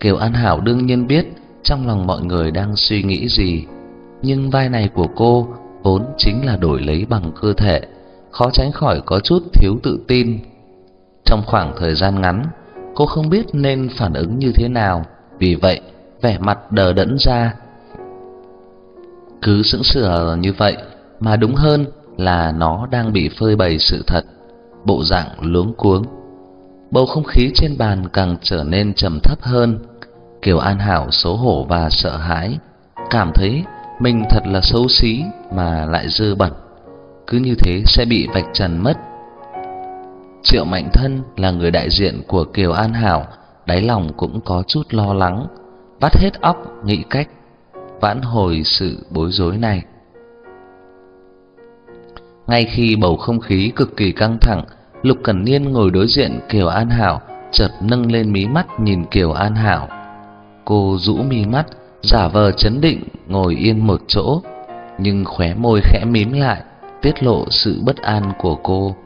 Kiều An Hảo đương nhiên biết trong lòng mọi người đang suy nghĩ gì, nhưng vai này của cô vốn chính là đổi lấy bằng cơ thể, khó tránh khỏi có chút thiếu tự tin. Trong khoảng thời gian ngắn, cô không biết nên phản ứng như thế nào, vì vậy vẻ mặt đờ đẫn ra. Cứ sững sờ như vậy, mà đúng hơn là nó đang bị phơi bày sự thật, bộ dạng luống cuống. Bầu không khí trên bàn càng trở nên trầm thấp hơn. Kiều An Hảo xấu hổ và sợ hãi, cảm thấy mình thật là xấu xí mà lại dơ bẩn, cứ như thế sẽ bị vạch trần mất. Triệu Mạnh Thân là người đại diện của Kiều An Hảo, đáy lòng cũng có chút lo lắng, vắt hết óc nghĩ cách vãn hồi sự bối rối này. Ngay khi bầu không khí cực kỳ căng thẳng, Lục Cẩn Niên ngồi đối diện Kiều An Hảo, chợt nâng lên mí mắt nhìn Kiều An Hảo. Cô rũ mí mắt, giả vờ chấn định ngồi yên một chỗ, nhưng khóe môi khẽ mím lại, tiết lộ sự bất an của cô.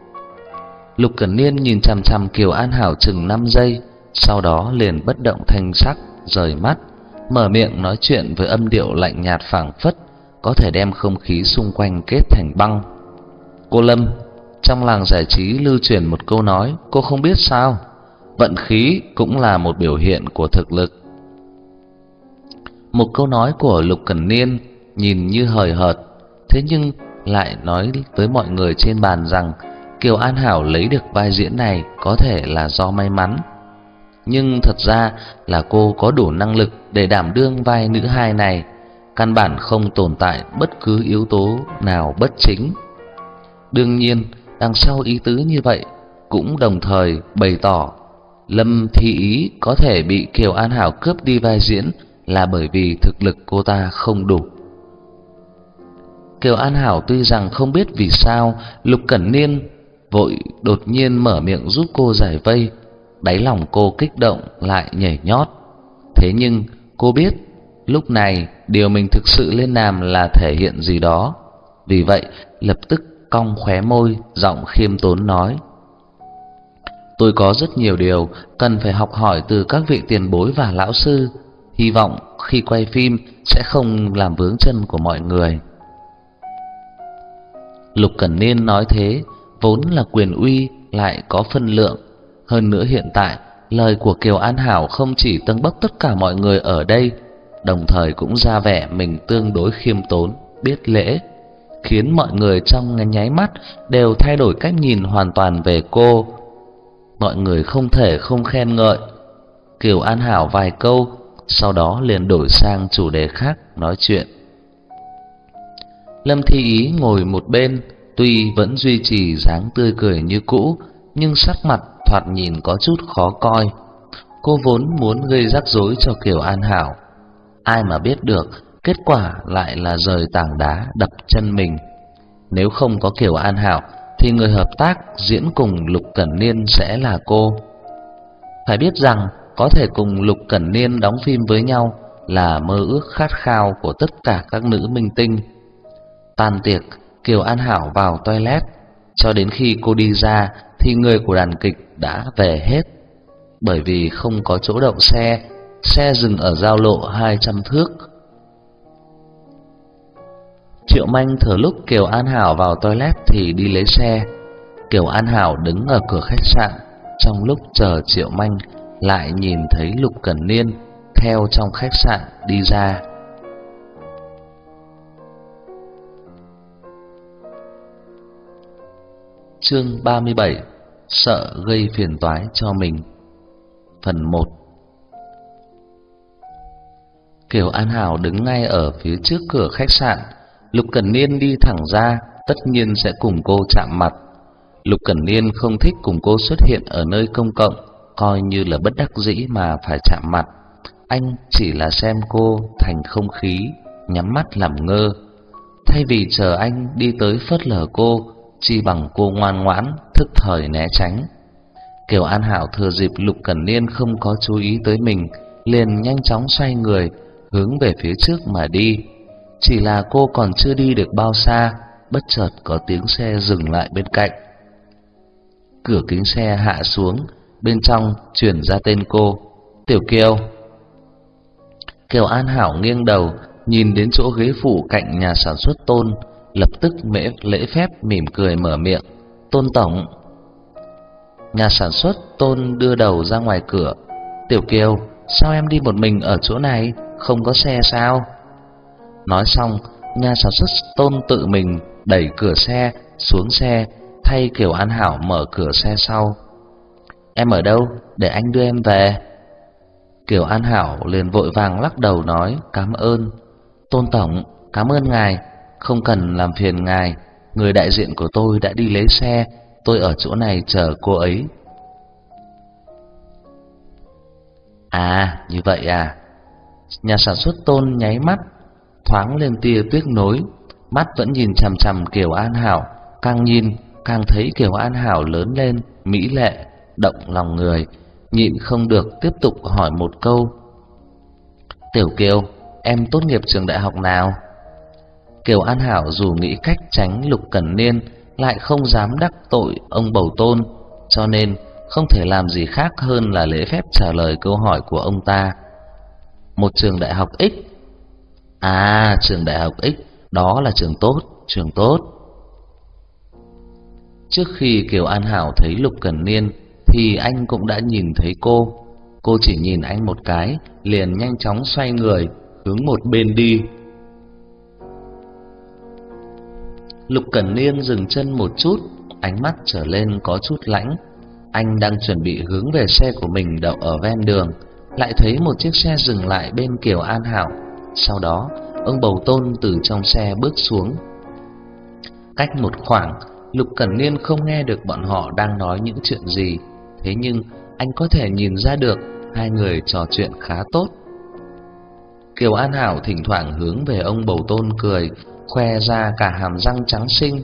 Lục Cẩn Niên nhìn chằm chằm Kiều An Hảo chừng 5 giây, sau đó liền bất động thanh sắc, rời mắt, mở miệng nói chuyện với âm điệu lạnh nhạt phảng phất, có thể đem không khí xung quanh kết thành băng. Cô Lâm, trong làng giải trí lưu truyền một câu nói, cô không biết sao? Vận khí cũng là một biểu hiện của thực lực. Một câu nói của Lục Cẩn Niên nhìn như hời hợt, thế nhưng lại nói với mọi người trên bàn rằng Kiều An Hảo lấy được vai diễn này có thể là do may mắn. Nhưng thật ra là cô có đủ năng lực để đảm đương vai nữ hai này, căn bản không tồn tại bất cứ yếu tố nào bất chính. Đương nhiên, đằng sau ý tứ như vậy cũng đồng thời bày tỏ Lâm Thi Ý có thể bị Kiều An Hảo cướp đi vai diễn là bởi vì thực lực cô ta không đủ. Kiều An Hảo tuy rằng không biết vì sao Lục Cẩn Niên vội đột nhiên mở miệng giúp cô giải vây, đáy lòng cô kích động lại nhảy nhót. Thế nhưng cô biết lúc này điều mình thực sự lên làm là thể hiện gì đó, vì vậy lập tức cong khóe môi, giọng khiêm tốn nói: "Tôi có rất nhiều điều cần phải học hỏi từ các vị tiền bối và lão sư, hy vọng khi quay phim sẽ không làm vướng chân của mọi người." Lục Cẩn Niên nói thế, vốn là quyền uy lại có phân lượng, hơn nữa hiện tại lời của Kiều An Hảo không chỉ tâng bốc tất cả mọi người ở đây, đồng thời cũng ra vẻ mình tương đối khiêm tốn, biết lễ khiến mọi người trong nháy mắt đều thay đổi cách nhìn hoàn toàn về cô. Mọi người không thể không khen ngợi. Kiều An Hảo vài câu, sau đó liền đổi sang chủ đề khác nói chuyện. Lâm Thi Ý ngồi một bên, tuy vẫn duy trì dáng tươi cười như cũ, nhưng sắc mặt thoạt nhìn có chút khó coi. Cô vốn muốn gây rắc rối cho Kiều An Hảo, ai mà biết được kết quả lại là rời tảng đá đập chân mình. Nếu không có Kiều An Hảo thì người hợp tác diễn cùng Lục Cẩn Niên sẽ là cô. Phải biết rằng có thể cùng Lục Cẩn Niên đóng phim với nhau là mơ ước khát khao của tất cả các nữ minh tinh. Tan tiệc, Kiều An Hảo vào toilet, cho đến khi cô đi ra thì người của đàn kịch đã về hết. Bởi vì không có chỗ đậu xe, xe dừng ở giao lộ 200 thước Triệu Manh thừa lúc Kiều An Hảo vào toilet thì đi lấy xe. Kiều An Hảo đứng ở cửa khách sạn, trong lúc chờ Triệu Manh lại nhìn thấy Lục Cẩn Niên theo trong khách sạn đi ra. Chương 37: Sợ gây phiền toái cho mình. Phần 1. Kiều An Hảo đứng ngay ở phía trước cửa khách sạn, Lục Cẩn Niên đi thẳng ra, tất nhiên sẽ cùng cô chạm mặt. Lục Cẩn Niên không thích cùng cô xuất hiện ở nơi công cộng, coi như là bất đắc dĩ mà phải chạm mặt. Anh chỉ là xem cô thành không khí, nhắm mắt làm ngơ. Thay vì chờ anh đi tới phớt lờ cô, chi bằng cô ngoan ngoãn, thức thời né tránh. Kiều An Hảo thừa dịp Lục Cẩn Niên không có chú ý tới mình, liền nhanh chóng xoay người, hướng về phía trước mà đi. Chỉ là cô còn chưa đi được bao xa, bất chợt có tiếng xe dừng lại bên cạnh. Cửa kính xe hạ xuống, bên trong truyền ra tên cô, "Tiểu Kiều." Kiều An Hảo nghiêng đầu, nhìn đến chỗ ghế phụ cạnh nhà sản xuất Tôn, lập tức mễ lễ phép mỉm cười mở miệng, "Tôn tổng." Nhà sản xuất Tôn đưa đầu ra ngoài cửa, "Tiểu Kiều, sao em đi một mình ở chỗ này, không có xe sao?" Nói xong, nhà sản xuất Tôn tự mình đẩy cửa xe xuống xe, thay Kiều An Hảo mở cửa xe sau. "Em ở đâu? Để anh đưa em về." Kiều An Hảo liền vội vàng lắc đầu nói cảm ơn. Tôn Tổng, cảm ơn ngài, không cần làm phiền ngài. Người đại diện của tôi đã đi lấy xe, tôi ở chỗ này chờ cô ấy. À, như vậy à. Nhà sản xuất Tôn nháy mắt, thoáng lên tia tiếc nối, mắt vẫn nhìn chằm chằm Kiều An Hảo, càng nhìn càng thấy Kiều An Hảo lớn lên, mỹ lệ, động lòng người nhịn không được tiếp tục hỏi một câu. Tiểu Kiều, em tốt nghiệp trường đại học nào? Kiều An Hảo dù nghĩ cách tránh Lục Cẩn Niên, lại không dám đắc tội ông bầu tôn, cho nên không thể làm gì khác hơn là lễ phép trả lời câu hỏi của ông ta. Một trường đại học X. À, trường đại học X, đó là trường tốt, trường tốt. Trước khi Kiều An Hảo thấy Lục Cẩn Niên thì anh cũng đã nhìn thấy cô. Cô chỉ nhìn anh một cái, liền nhanh chóng xoay người, hướng một bên đi. Lục Cẩn Niên dừng chân một chút, ánh mắt trở lên có chút lãnh. Anh đang chuẩn bị hướng về xe của mình đậu ở ven đường, lại thấy một chiếc xe dừng lại bên Kiều An Hảo. Sau đó, ông Bầu Tôn từ trong xe bước xuống. Cách một khoảng, Lục Cẩn Niên không nghe được bọn họ đang nói những chuyện gì, thế nhưng anh có thể nhìn ra được hai người trò chuyện khá tốt. Kiều An Hảo thỉnh thoảng hướng về ông Bầu Tôn cười, khoe ra cả hàm răng trắng xinh,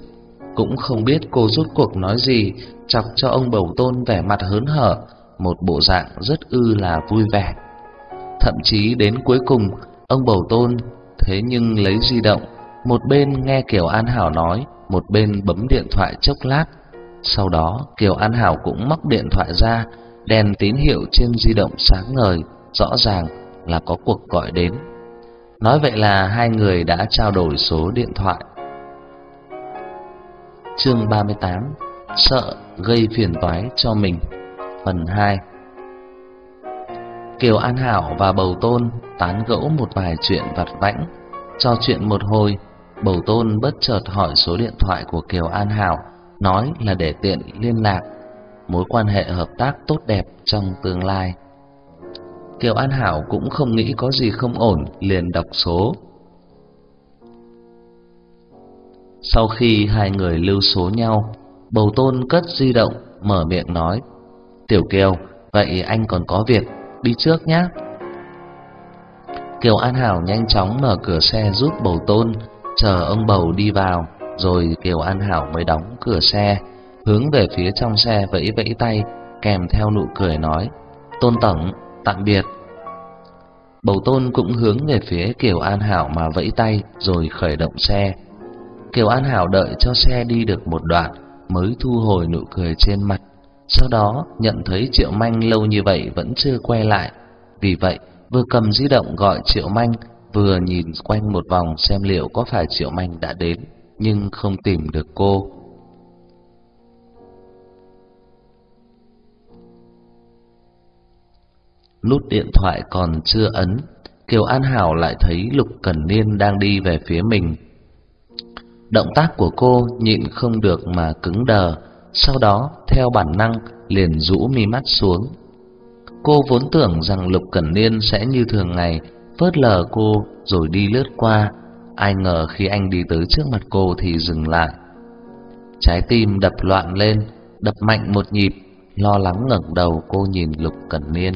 cũng không biết cô rút cuộc nói gì, chọc cho ông Bầu Tôn vẻ mặt hớn hở, một bộ dạng rất ư là vui vẻ. Thậm chí đến cuối cùng, ông Bầu Tôn thế nhưng lấy di động, một bên nghe Kiều An Hảo nói, một bên bấm điện thoại chốc lát, sau đó Kiều An Hảo cũng móc điện thoại ra, đèn tín hiệu trên di động sáng ngời, rõ ràng là có cuộc gọi đến. Nói vậy là hai người đã trao đổi số điện thoại. Chương 38: Sợ gây phiền toái cho mình. Phần 2. Kiều An Hảo và Bầu Tôn tán gẫu một vài chuyện vặt vãnh, trò chuyện một hồi, Bầu Tôn bất chợt hỏi số điện thoại của Kiều An Hảo nói là để tiện liên lạc, mối quan hệ hợp tác tốt đẹp trong tương lai. Kiều An Hảo cũng không nghĩ có gì không ổn, liền đọc số. Sau khi hai người lưu số nhau, Bầu Tôn cất di động, mở miệng nói: "Tiểu Kiều, vậy anh còn có việc, đi trước nhé." Kiều An Hảo nhanh chóng mở cửa xe giúp Bầu Tôn, chờ ông Bầu đi vào rồi Kiều An Hảo mới đóng cửa xe, hướng về phía trong xe vẫy vẫy tay, kèm theo nụ cười nói: "Tôn tổng, tạm biệt." Bầu Tôn cũng hướng về phía Kiều An Hảo mà vẫy tay rồi khởi động xe. Kiều An Hảo đợi cho xe đi được một đoạn mới thu hồi nụ cười trên mặt. Sau đó nhận thấy Triệu Manh lâu như vậy vẫn chưa quay lại, vì vậy vừa cầm di động gọi Triệu Manh, vừa nhìn quanh một vòng xem liệu có phải Triệu Manh đã đến nhưng không tìm được cô. Nút điện thoại còn chưa ấn, Kiều An Hảo lại thấy Lục Cẩn Niên đang đi về phía mình. Động tác của cô nhịn không được mà cứng đờ, sau đó theo bản năng liền rũ mi mắt xuống. Cô vốn tưởng rằng Lục Cẩn Niên sẽ như thường ngày phớt lờ cô rồi đi lướt qua, Ai ngờ khi anh đi tới trước mặt cô thì dừng lại. Trái tim đập loạn lên, đập mạnh một nhịp, lo lắng ngẩng đầu cô nhìn Lục Cẩn Niên.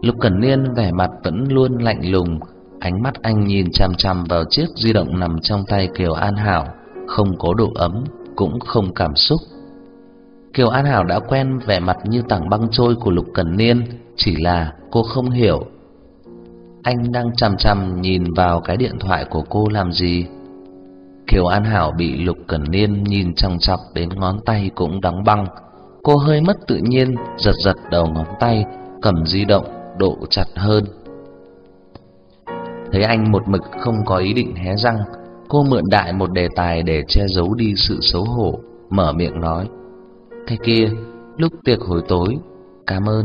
Lục Cẩn Niên vẻ mặt vẫn luôn lạnh lùng, ánh mắt anh nhìn chằm chằm vào chiếc di động nằm trong tay Kiều An Hảo, không có độ ấm, cũng không cảm xúc. Kiều An Hảo đã quen vẻ mặt như tảng băng trôi của Lục Cẩn Niên, chỉ là cô không hiểu anh đang chằm chằm nhìn vào cái điện thoại của cô làm gì? Kiều An Hảo bị Lục Cẩn Niên nhìn chằm chọc đến ngón tay cũng đóng băng. Cô hơi mất tự nhiên, giật giật đầu ngón tay, cầm di động độ chặt hơn. Thấy anh một mực không có ý định hé răng, cô mượn đại một đề tài để che giấu đi sự xấu hổ, mở miệng nói: "Cái kia, lúc tiệc hồi tối, cảm ơn."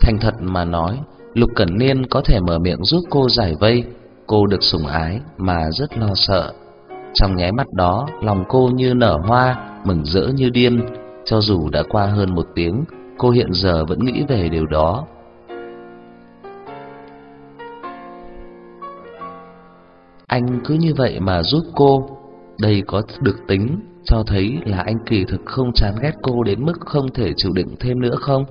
Thành thật mà nói, Lục Cẩn Niên có thể mở miệng giúp cô giải vây, cô được sủng ái mà rất lo sợ. Trong nháy mắt đó, lòng cô như nở hoa, mừng rỡ như điên, cho dù đã qua hơn một tiếng, cô hiện giờ vẫn nghĩ về điều đó. Anh cứ như vậy mà giúp cô, đây có được tính cho thấy là anh kỳ thực không chán ghét cô đến mức không thể chịu đựng thêm nữa không?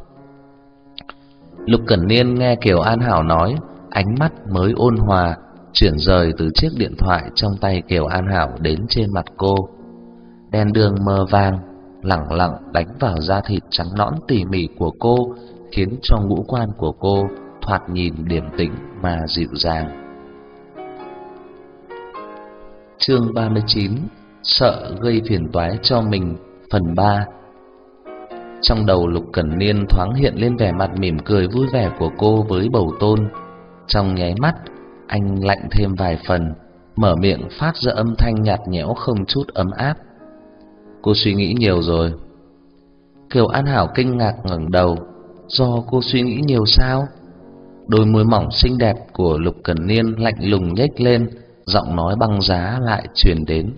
Lục Cẩn Niên nghe Kiều An Hảo nói, ánh mắt mới ôn hòa, chuyển rời từ chiếc điện thoại trong tay Kiều An Hảo đến trên mặt cô. Đèn đường mờ vàng, lẳng lặng đánh vào da thịt trắng nõn tỉ mỉ của cô, khiến cho ngũ quan của cô thoạt nhìn điềm tĩnh mà dịu dàng. Chương 39: Sợ gây phiền toái cho mình, phần 3. Trong đầu Lục Cẩn Niên thoáng hiện lên vẻ mặt mỉm cười vui vẻ của cô với bầu tôn. Trong nháy mắt, anh lạnh thêm vài phần, mở miệng phát ra âm thanh nhạt nhẽo không chút ấm áp. Cô suy nghĩ nhiều rồi. Kiều An Hảo kinh ngạc ngẩng đầu, do cô suy nghĩ nhiều sao? Đôi môi mỏng xinh đẹp của Lục Cẩn Niên lạnh lùng nhếch lên, giọng nói băng giá lại truyền đến.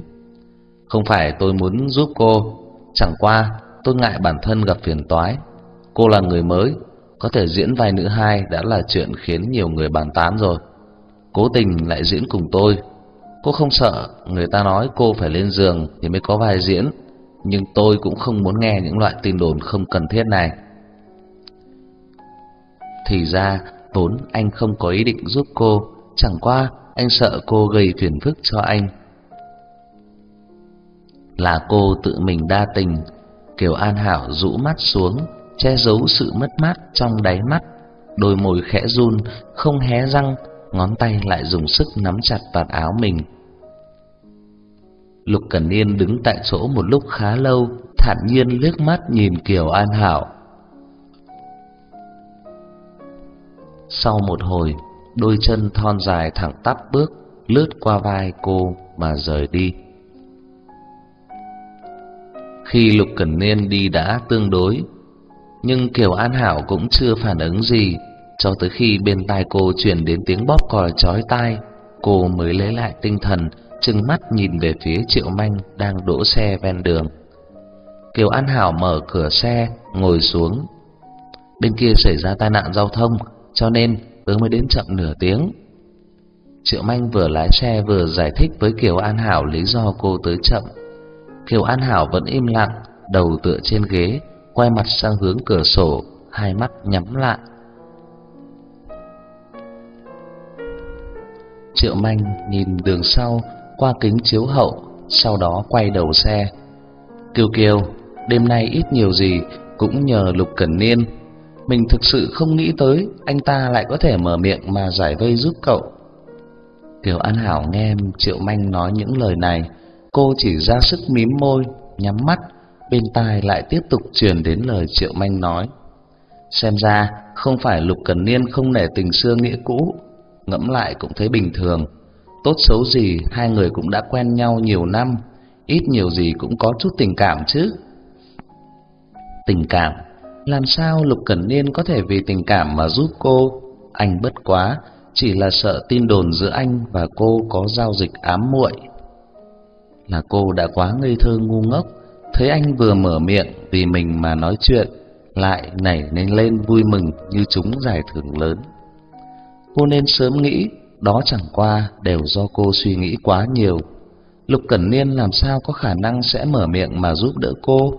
Không phải tôi muốn giúp cô, chẳng qua tôi ngại bản thân gặp phiền toái. Cô là người mới, có thể diễn vai nữ hai đã là chuyện khiến nhiều người bàn tán rồi. Cố tình lại diễn cùng tôi, cô không sợ người ta nói cô phải lên giường thì mới có vai diễn, nhưng tôi cũng không muốn nghe những loại tin đồn không cần thiết này. Thì ra, vốn anh không có ý định giúp cô, chẳng qua anh sợ cô gây phiền phức cho anh. Là cô tự mình đa tình, Kiều An Hảo rũ mắt xuống, che giấu sự mất mát trong đáy mắt, đôi môi khẽ run, không hé răng, ngón tay lại dùng sức nắm chặt vạt áo mình. Lục Cẩn Niên đứng tại chỗ một lúc khá lâu, thản nhiên liếc mắt nhìn Kiều An Hảo. Sau một hồi, đôi chân thon dài thẳng tắp bước lướt qua vai cô mà rời đi. Khi Lục Cẩn Niên đi đã tương đối, nhưng Kiều An Hảo cũng chưa phản ứng gì, cho tới khi bên tai cô truyền đến tiếng bóp còi chói tai, cô mới lấy lại tinh thần, trừng mắt nhìn về phía Triệu Manh đang đỗ xe ven đường. Kiều An Hảo mở cửa xe, ngồi xuống. Bên kia xảy ra tai nạn giao thông, cho nên tớ mới đến chậm nửa tiếng. Triệu Manh vừa lái xe vừa giải thích với Kiều An Hảo lý do cô tới chậm. Kiều An Hảo vẫn im lặng, đầu tựa trên ghế, quay mặt sang hướng cửa sổ, hai mắt nhắm lại. Triệu Manh nhìn đường sau qua kính chiếu hậu, sau đó quay đầu xe. Kiều Kiều, đêm nay ít nhiều gì cũng nhờ Lục Cẩn Niên. Mình thực sự không nghĩ tới anh ta lại có thể mở miệng mà giải vây giúp cậu. Kiều An Hảo nghe Triệu Manh nói những lời này, cô chỉ ra sức mím môi, nhắm mắt, bên tai lại tiếp tục truyền đến lời Triệu Manh nói. Xem ra không phải Lục Cẩn Niên không nể tình xưa nghĩa cũ, ngẫm lại cũng thấy bình thường. Tốt xấu gì hai người cũng đã quen nhau nhiều năm, ít nhiều gì cũng có chút tình cảm chứ. Tình cảm? Làm sao Lục Cẩn Niên có thể vì tình cảm mà giúp cô? Anh bất quá, chỉ là sợ tin đồn giữa anh và cô có giao dịch ám muội. Là cô đã quá ngây thơ ngu ngốc, thấy anh vừa mở miệng vì mình mà nói chuyện, lại nảy nên lên vui mừng như chúng giải thưởng lớn. Cô nên sớm nghĩ, đó chẳng qua đều do cô suy nghĩ quá nhiều. Lục Cẩn Niên làm sao có khả năng sẽ mở miệng mà giúp đỡ cô?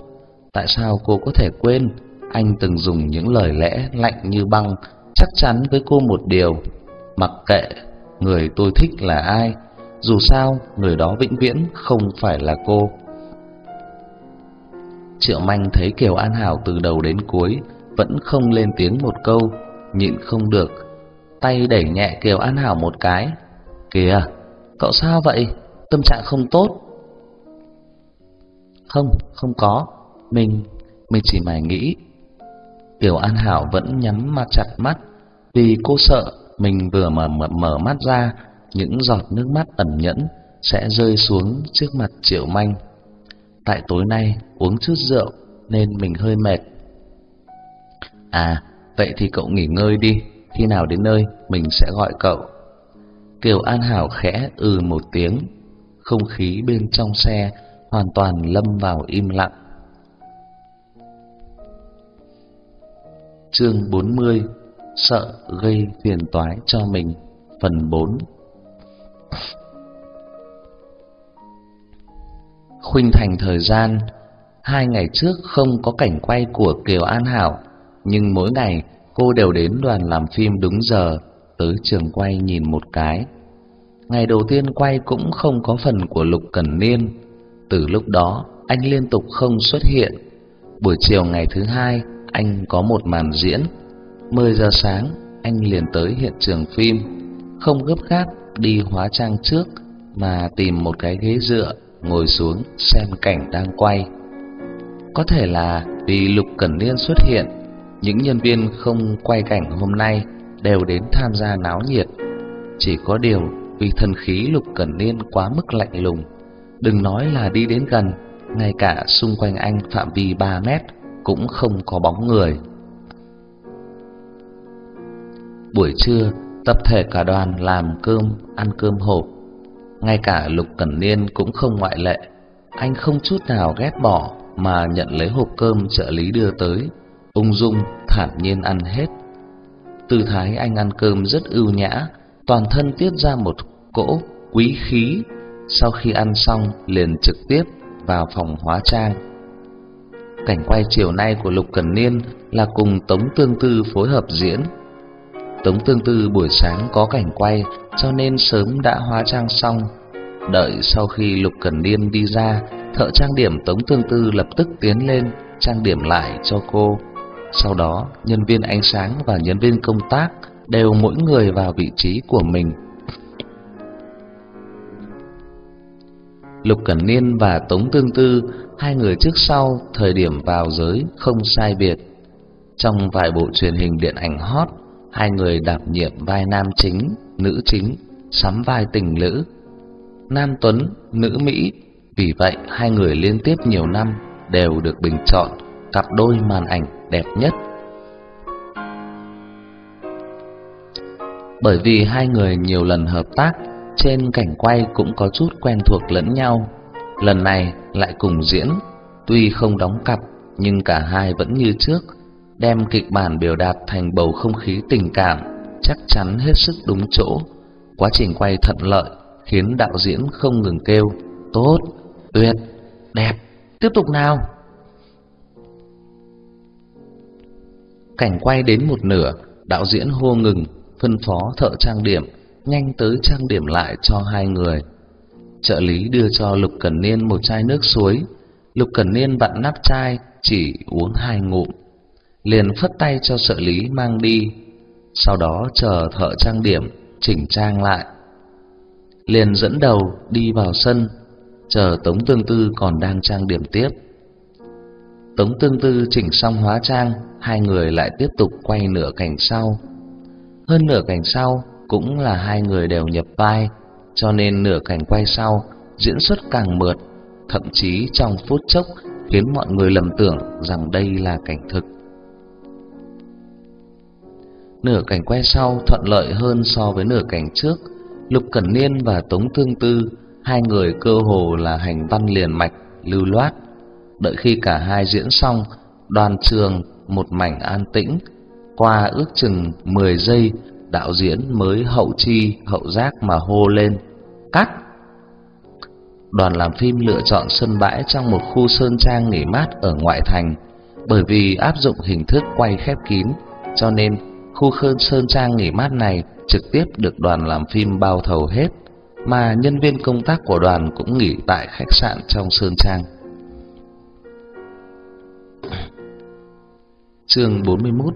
Tại sao cô có thể quên anh từng dùng những lời lẽ lạnh như băng chắc chắn với cô một điều, mặc kệ người tôi thích là ai, dù sao người đó vĩnh viễn không phải là cô. Triệu Manh thấy Kiều An Hảo từ đầu đến cuối vẫn không lên tiếng một câu, nhịn không được, tay đẩy nhẹ Kiều An Hảo một cái. "Kìa, cậu sao vậy? Tâm trạng không tốt?" "Không, không có, mình mình chỉ mải nghĩ." Kiều An Hảo vẫn nhắm mắt chặt mắt vì cô sợ mình vừa mở, mở mở mắt ra, những giọt nước mắt ẩn nhẫn sẽ rơi xuống trước mặt Triệu Manh. Tại tối nay uống chút rượu nên mình hơi mệt. À, vậy thì cậu nghỉ ngơi đi, khi nào đến nơi mình sẽ gọi cậu. Kiều An Hảo khẽ ừ một tiếng, không khí bên trong xe hoàn toàn lâm vào im lặng. Chương 40: Sợ gây phiền toái cho mình, phần 4. Khuynh thành thời gian, hai ngày trước không có cảnh quay của Kiều An Hảo, nhưng mỗi ngày cô đều đến đoàn làm phim đúng giờ, tới trường quay nhìn một cái. Ngày đầu tiên quay cũng không có phần của Lục Cẩn Niên, từ lúc đó anh liên tục không xuất hiện. Buổi chiều ngày thứ hai, anh có một màn diễn. 10 giờ sáng, anh liền tới hiện trường phim, không gấp gáp đi hóa trang trước mà tìm một cái ghế dựa ngồi xuống xem cảnh đang quay. Có thể là vì Lục Cẩn Niên xuất hiện, những nhân viên không quay cảnh hôm nay đều đến tham gia náo nhiệt. Chỉ có điều vì thần khí Lục Cẩn Niên quá mức lạnh lùng, đừng nói là đi đến gần, ngay cả xung quanh anh phạm vi 3 mét cũng không có bóng người. Buổi trưa, tập thể cả đoàn làm cơm, ăn cơm hộp. Ngay cả Lục Cẩn Niên cũng không ngoại lệ. Anh không chút nào ghét bỏ mà nhận lấy hộp cơm trợ lý đưa tới, ung dung thản nhiên ăn hết. Tư thái anh ăn cơm rất ưu nhã, toàn thân tiết ra một cỗ quý khí. Sau khi ăn xong liền trực tiếp vào phòng hóa trang. Cảnh quay chiều nay của Lục Cẩn Niên là cùng Tống Tương Tư phối hợp diễn. Tống Tương Tư buổi sáng có cảnh quay cho nên sớm đã hóa trang xong. Đợi sau khi Lục Cẩn Niên đi ra, thợ trang điểm Tống Tương Tư lập tức tiến lên trang điểm lại cho cô. Sau đó, nhân viên ánh sáng và nhân viên công tác đều mỗi người vào vị trí của mình. Lục Cẩn Niên và Tống Tương Tư, hai người trước sau thời điểm vào giới không sai biệt. Trong vài bộ truyền hình điện ảnh hot, hai người đảm nhiệm vai nam chính, nữ chính, sắm vai tình lữ. Nam Tuấn, nữ Mỹ, vì vậy hai người liên tiếp nhiều năm đều được bình chọn cặp đôi màn ảnh đẹp nhất. Bởi vì hai người nhiều lần hợp tác trên cảnh quay cũng có chút quen thuộc lẫn nhau. Lần này lại cùng diễn, tuy không đóng cặp nhưng cả hai vẫn như trước, đem kịch bản biểu đạt thành bầu không khí tình cảm, chắc chắn hết sức đúng chỗ. Quá trình quay thuận lợi khiến đạo diễn không ngừng kêu: "Tốt, tuyệt, đẹp, tiếp tục nào." Cảnh quay đến một nửa, đạo diễn hô ngừng, phân phó thợ trang điểm nhanh tới trang điểm lại cho hai người. Trợ lý đưa cho Lục Cẩn Niên một chai nước suối. Lục Cẩn Niên vặn nắp chai, chỉ uống hai ngụm, liền phất tay cho trợ lý mang đi. Sau đó chờ thợ trang điểm chỉnh trang lại. Liền dẫn đầu đi vào sân, chờ Tống Tương Tư còn đang trang điểm tiếp. Tống Tương Tư chỉnh xong hóa trang, hai người lại tiếp tục quay nửa cảnh sau. Hơn nửa cảnh sau, cũng là hai người đều nhập vai, cho nên nửa cảnh quay sau diễn xuất càng mượt, thậm chí trong phút chốc khiến mọi người lầm tưởng rằng đây là cảnh thực. Nửa cảnh quay sau thuận lợi hơn so với nửa cảnh trước, Lục Cẩn Niên và Tống Thương Tư, hai người cơ hồ là hành văn liền mạch, lưu loát. Đợi khi cả hai diễn xong, đoàn trường một mảnh an tĩnh, qua ước chừng 10 giây đạo diễn mới hậu chi, hậu giác mà hô lên. Cắt. Đoàn làm phim lựa chọn sân bãi trong một khu sơn trang nghỉ mát ở ngoại thành bởi vì áp dụng hình thức quay khép kín, cho nên khu khơn sơn trang nghỉ mát này trực tiếp được đoàn làm phim bao thầu hết, mà nhân viên công tác của đoàn cũng nghỉ tại khách sạn trong sơn trang. Chương 41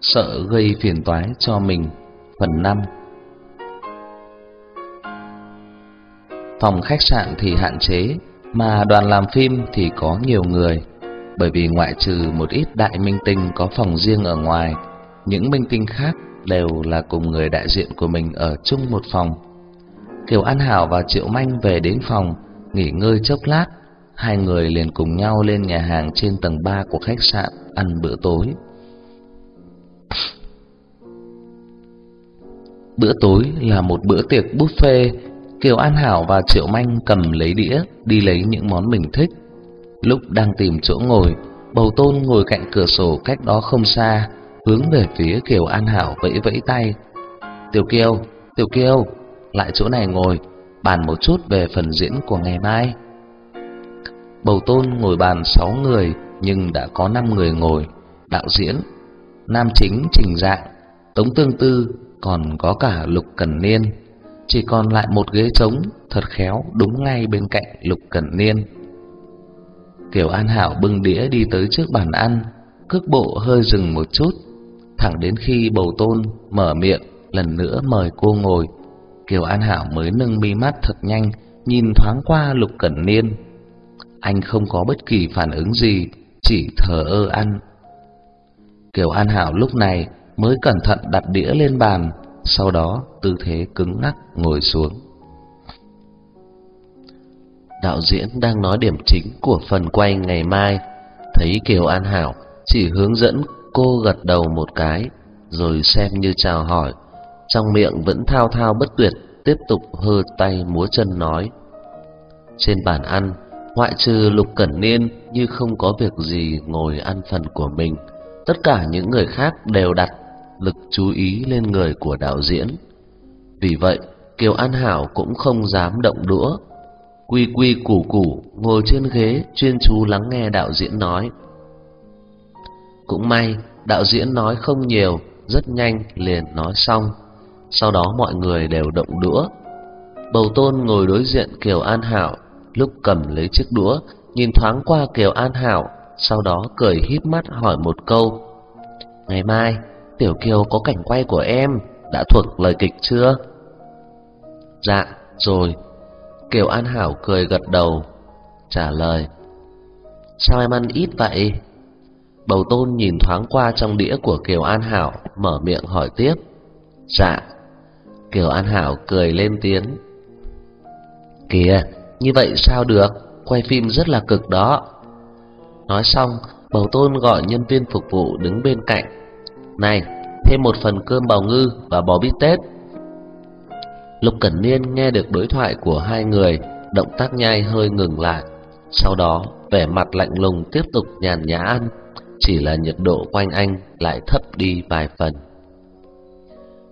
sợ gây phiền toái cho mình. Phần 5 Phòng khách sạn thì hạn chế, mà đoàn làm phim thì có nhiều người. bởi vì ngoại trừ một ít đại minh tinh có phòng riêng ở ngoài, những minh tinh khác đều là cùng người đại diện của mình ở chung một phòng. Kiều An Hảo và Triệu Manh về đến phòng, nghỉ ngơi chốc lát, hai người liền cùng nhau lên nhà hàng trên tầng 3 của khách sạn ăn bữa tối. Bữa tối là một bữa tiệc buffet, Kiều An Hảo và Triệu Manh cầm lấy đĩa đi lấy những món mình thích. Lúc đang tìm chỗ ngồi, Bầu Tôn ngồi cạnh cửa sổ cách đó không xa, hướng về phía Kiều An Hảo vẫy vẫy tay. "Tiểu Kiều, Tiểu Kiều, lại chỗ này ngồi, bàn một chút về phần diễn của ngày mai." Bầu Tôn ngồi bàn sáu người nhưng đã có năm người ngồi, đạo diễn, nam chính Trình Dạng, Tống Tương Tư, còn có cả Lục Cẩn Niên. Chỉ còn lại một ghế trống, thật khéo đúng ngay bên cạnh Lục Cẩn Niên. Kiều An Hảo bưng đĩa đi tới trước bàn ăn, cước bộ hơi dừng một chút, thẳng đến khi Bầu Tôn mở miệng lần nữa mời cô ngồi, Kiều An Hảo mới nâng mi mắt thật nhanh, nhìn thoáng qua Lục Cẩn Niên. Anh không có bất kỳ phản ứng gì, chỉ thờ ơ ăn. Kiều An Hảo lúc này mới cẩn thận đặt đĩa lên bàn, sau đó tư thế cứng ngắc ngồi xuống. Đạo diễn đang nói điểm chính của phần quay ngày mai, thấy Kiều An Hảo chỉ hướng dẫn cô gật đầu một cái, rồi xem như chào hỏi, trong miệng vẫn thao thao bất tuyệt, tiếp tục hơ tay múa chân nói. Trên bàn ăn, ngoại trừ Lục Cẩn Niên như không có việc gì ngồi ăn phần của mình, tất cả những người khác đều đặt lực chú ý lên người của đạo diễn. Vì vậy, Kiều An Hảo cũng không dám động đũa, quy quy củ củ ngồi trên ghế chuyên chú lắng nghe đạo diễn nói. Cũng may, đạo diễn nói không nhiều, rất nhanh liền nói xong. Sau đó mọi người đều động đũa. Bầu Tôn ngồi đối diện Kiều An Hảo, lúc cầm lấy chiếc đũa, nhìn thoáng qua Kiều An Hảo, sau đó cười híp mắt hỏi một câu: "Ngày mai Tiểu Kiều có cảnh quay của em đã thuộc lời kịch chưa?" "Dạ, rồi." Kiều An Hảo cười gật đầu, trả lời: "Sao em ăn ít vậy?" Bầu Tôn nhìn thoáng qua trong đĩa của Kiều An Hảo, mở miệng hỏi tiếp. "Dạ." Kiều An Hảo cười lên tiếng. "Kìa, như vậy sao được, quay phim rất là cực đó." Nói xong, Bầu Tôn gọi nhân viên phục vụ đứng bên cạnh. "Này, thêm một phần cơm bào ngư và bò bít tết." Lục Cẩn Niên nghe được đối thoại của hai người, động tác nhai hơi ngừng lại. Sau đó, vẻ mặt lạnh lùng tiếp tục nhàn nhã ăn, chỉ là nhiệt độ quanh anh lại thấp đi vài phần.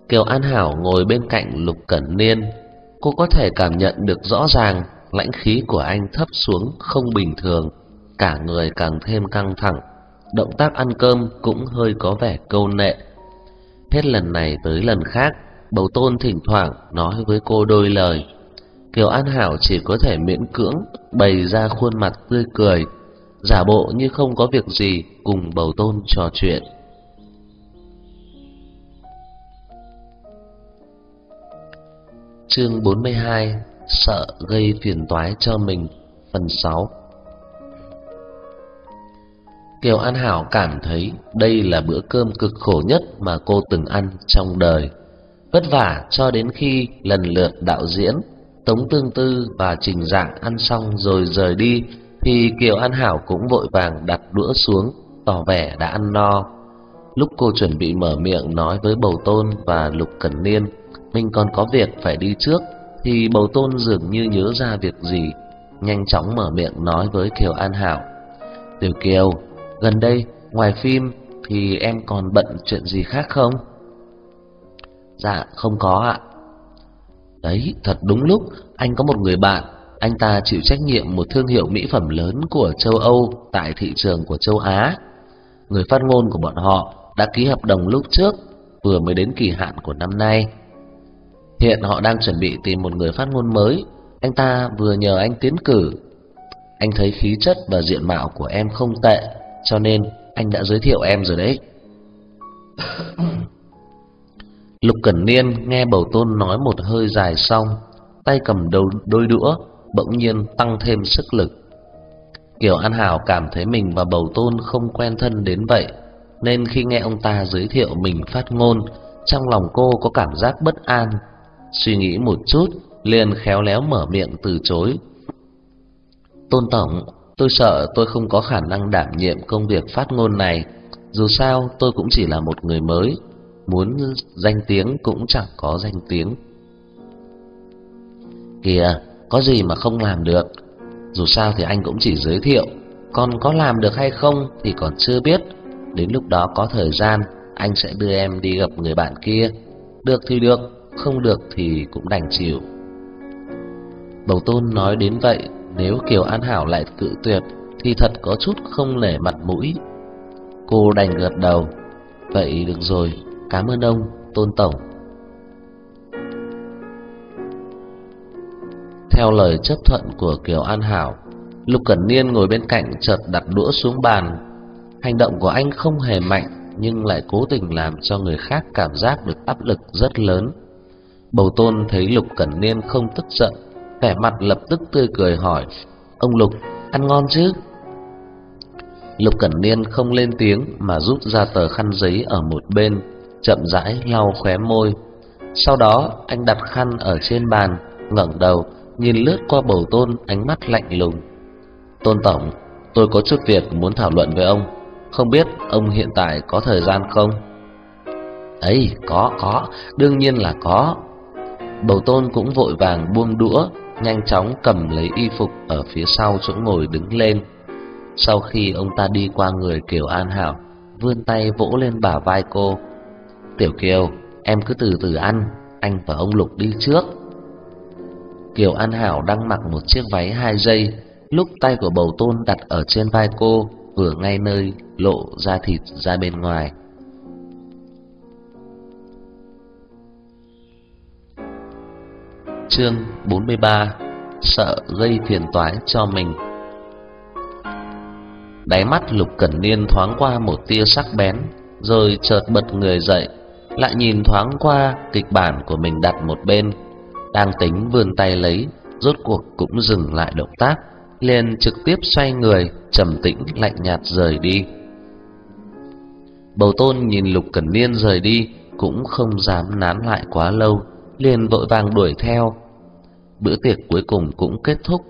Kiều An Hảo ngồi bên cạnh Lục Cẩn Niên, cô có thể cảm nhận được rõ ràng lãnh khí của anh thấp xuống không bình thường, cả người càng thêm căng thẳng, động tác ăn cơm cũng hơi có vẻ câu nệ. Hết lần này tới lần khác, Bầu Tôn thỉnh thoảng nói với cô đôi lời. Kiều An Hảo chỉ có thể miễn cưỡng bày ra khuôn mặt tươi cười, giả bộ như không có việc gì cùng Bầu Tôn trò chuyện. Chương 42: Sợ gây phiền toái cho mình, phần 6. Kiều An Hảo cảm thấy đây là bữa cơm cực khổ nhất mà cô từng ăn trong đời vất vả cho đến khi lần lượt đạo diễn Tống Tương Tư và Trình Dạng ăn xong rồi rời đi thì Kiều An Hảo cũng vội vàng đặt đũa xuống tỏ vẻ đã ăn no. Lúc cô chuẩn bị mở miệng nói với Bầu Tôn và Lục Cẩn Niên mình còn có việc phải đi trước thì Bầu Tôn dường như nhớ ra việc gì, nhanh chóng mở miệng nói với Kiều An Hảo: "Tiểu Kiều, gần đây, ngoài phim thì em còn bận chuyện gì khác không?" Dạ không có ạ. Đấy, thật đúng lúc Anh có một người bạn, Anh ta chịu trách nhiệm một thương hiệu mỹ phẩm lớn Của châu Âu tại thị trường của châu Á. Người phát ngôn của bọn họ Đã ký hợp đồng lúc trước, Vừa mới đến kỳ hạn của năm nay. Hiện họ đang chuẩn bị tìm một người phát ngôn mới, Anh ta vừa nhờ anh tiến cử. Anh thấy khí chất và diện mạo của em không tệ. Cho nên anh đã giới thiệu em rồi đấy Lục Cẩn Niên nghe Bầu Tôn nói một hơi dài xong, tay cầm đầu đôi đũa bỗng nhiên tăng thêm sức lực. Kiều An Hảo cảm thấy mình và Bầu Tôn không quen thân đến vậy, nên khi nghe ông ta giới thiệu mình phát ngôn, trong lòng cô có cảm giác bất an. Suy nghĩ một chút, liền khéo léo mở miệng từ chối. Tôn tổng, tôi sợ tôi không có khả năng đảm nhiệm công việc phát ngôn này, dù sao tôi cũng chỉ là một người mới, muốn danh tiếng cũng chẳng có danh tiếng. Kìa, có gì mà không làm được, dù sao thì anh cũng chỉ giới thiệu, còn có làm được hay không thì còn chưa biết. Đến lúc đó có thời gian, anh sẽ đưa em đi gặp người bạn kia. Được thì được, không được thì cũng đành chịu. Bầu Tôn nói đến vậy, nếu Kiều An Hảo lại cự tuyệt thì thật có chút không nể mặt mũi. Cô đành gật đầu. Vậy được rồi, cảm ơn ông, Tôn Tổng. Theo lời chấp thuận của Kiều An Hảo, Lục Cẩn Niên ngồi bên cạnh chợt đặt đũa xuống bàn. Hành động của anh không hề mạnh nhưng lại cố tình làm cho người khác cảm giác được áp lực rất lớn. Bầu Tôn thấy Lục Cẩn Niên không tức giận, vẻ mặt lập tức tươi cười hỏi: "Ông Lục, ăn ngon chứ?" Lục Cẩn Niên không lên tiếng mà rút ra tờ khăn giấy ở một bên, chậm rãi lau khóe môi. Sau đó, anh đặt khăn ở trên bàn, ngẩng đầu, nhìn lướt qua Bầu Tôn, ánh mắt lạnh lùng. "Tôn tổng, tôi có chút việc muốn thảo luận với ông, không biết ông hiện tại có thời gian không?" "Ấy, có có, đương nhiên là có." Bầu Tôn cũng vội vàng buông đũa, nhanh chóng cầm lấy y phục ở phía sau chỗ ngồi đứng lên. Sau khi ông ta đi qua người Kiều An Hảo, vươn tay vỗ lên bả vai cô. "Tiểu Kiều, em cứ từ từ ăn, anh và ông Lục đi trước." Kiều An Hảo đang mặc một chiếc váy hai dây, lúc tay của Bầu Tôn đặt ở trên vai cô, vừa ngay nơi lộ ra thịt ra bên ngoài. Chương 43: Sợ gây phiền toái cho mình. Đáy mắt Lục Cẩn Niên thoáng qua một tia sắc bén, rồi chợt bật người dậy, lại nhìn thoáng qua kịch bản của mình đặt một bên, đang tính vươn tay lấy, rốt cuộc cũng dừng lại động tác, liền trực tiếp xoay người, trầm tĩnh lạnh nhạt rời đi. Bầu Tôn nhìn Lục Cẩn Niên rời đi, cũng không dám nán lại quá lâu, liền vội vàng đuổi theo. Bữa tiệc cuối cùng cũng kết thúc,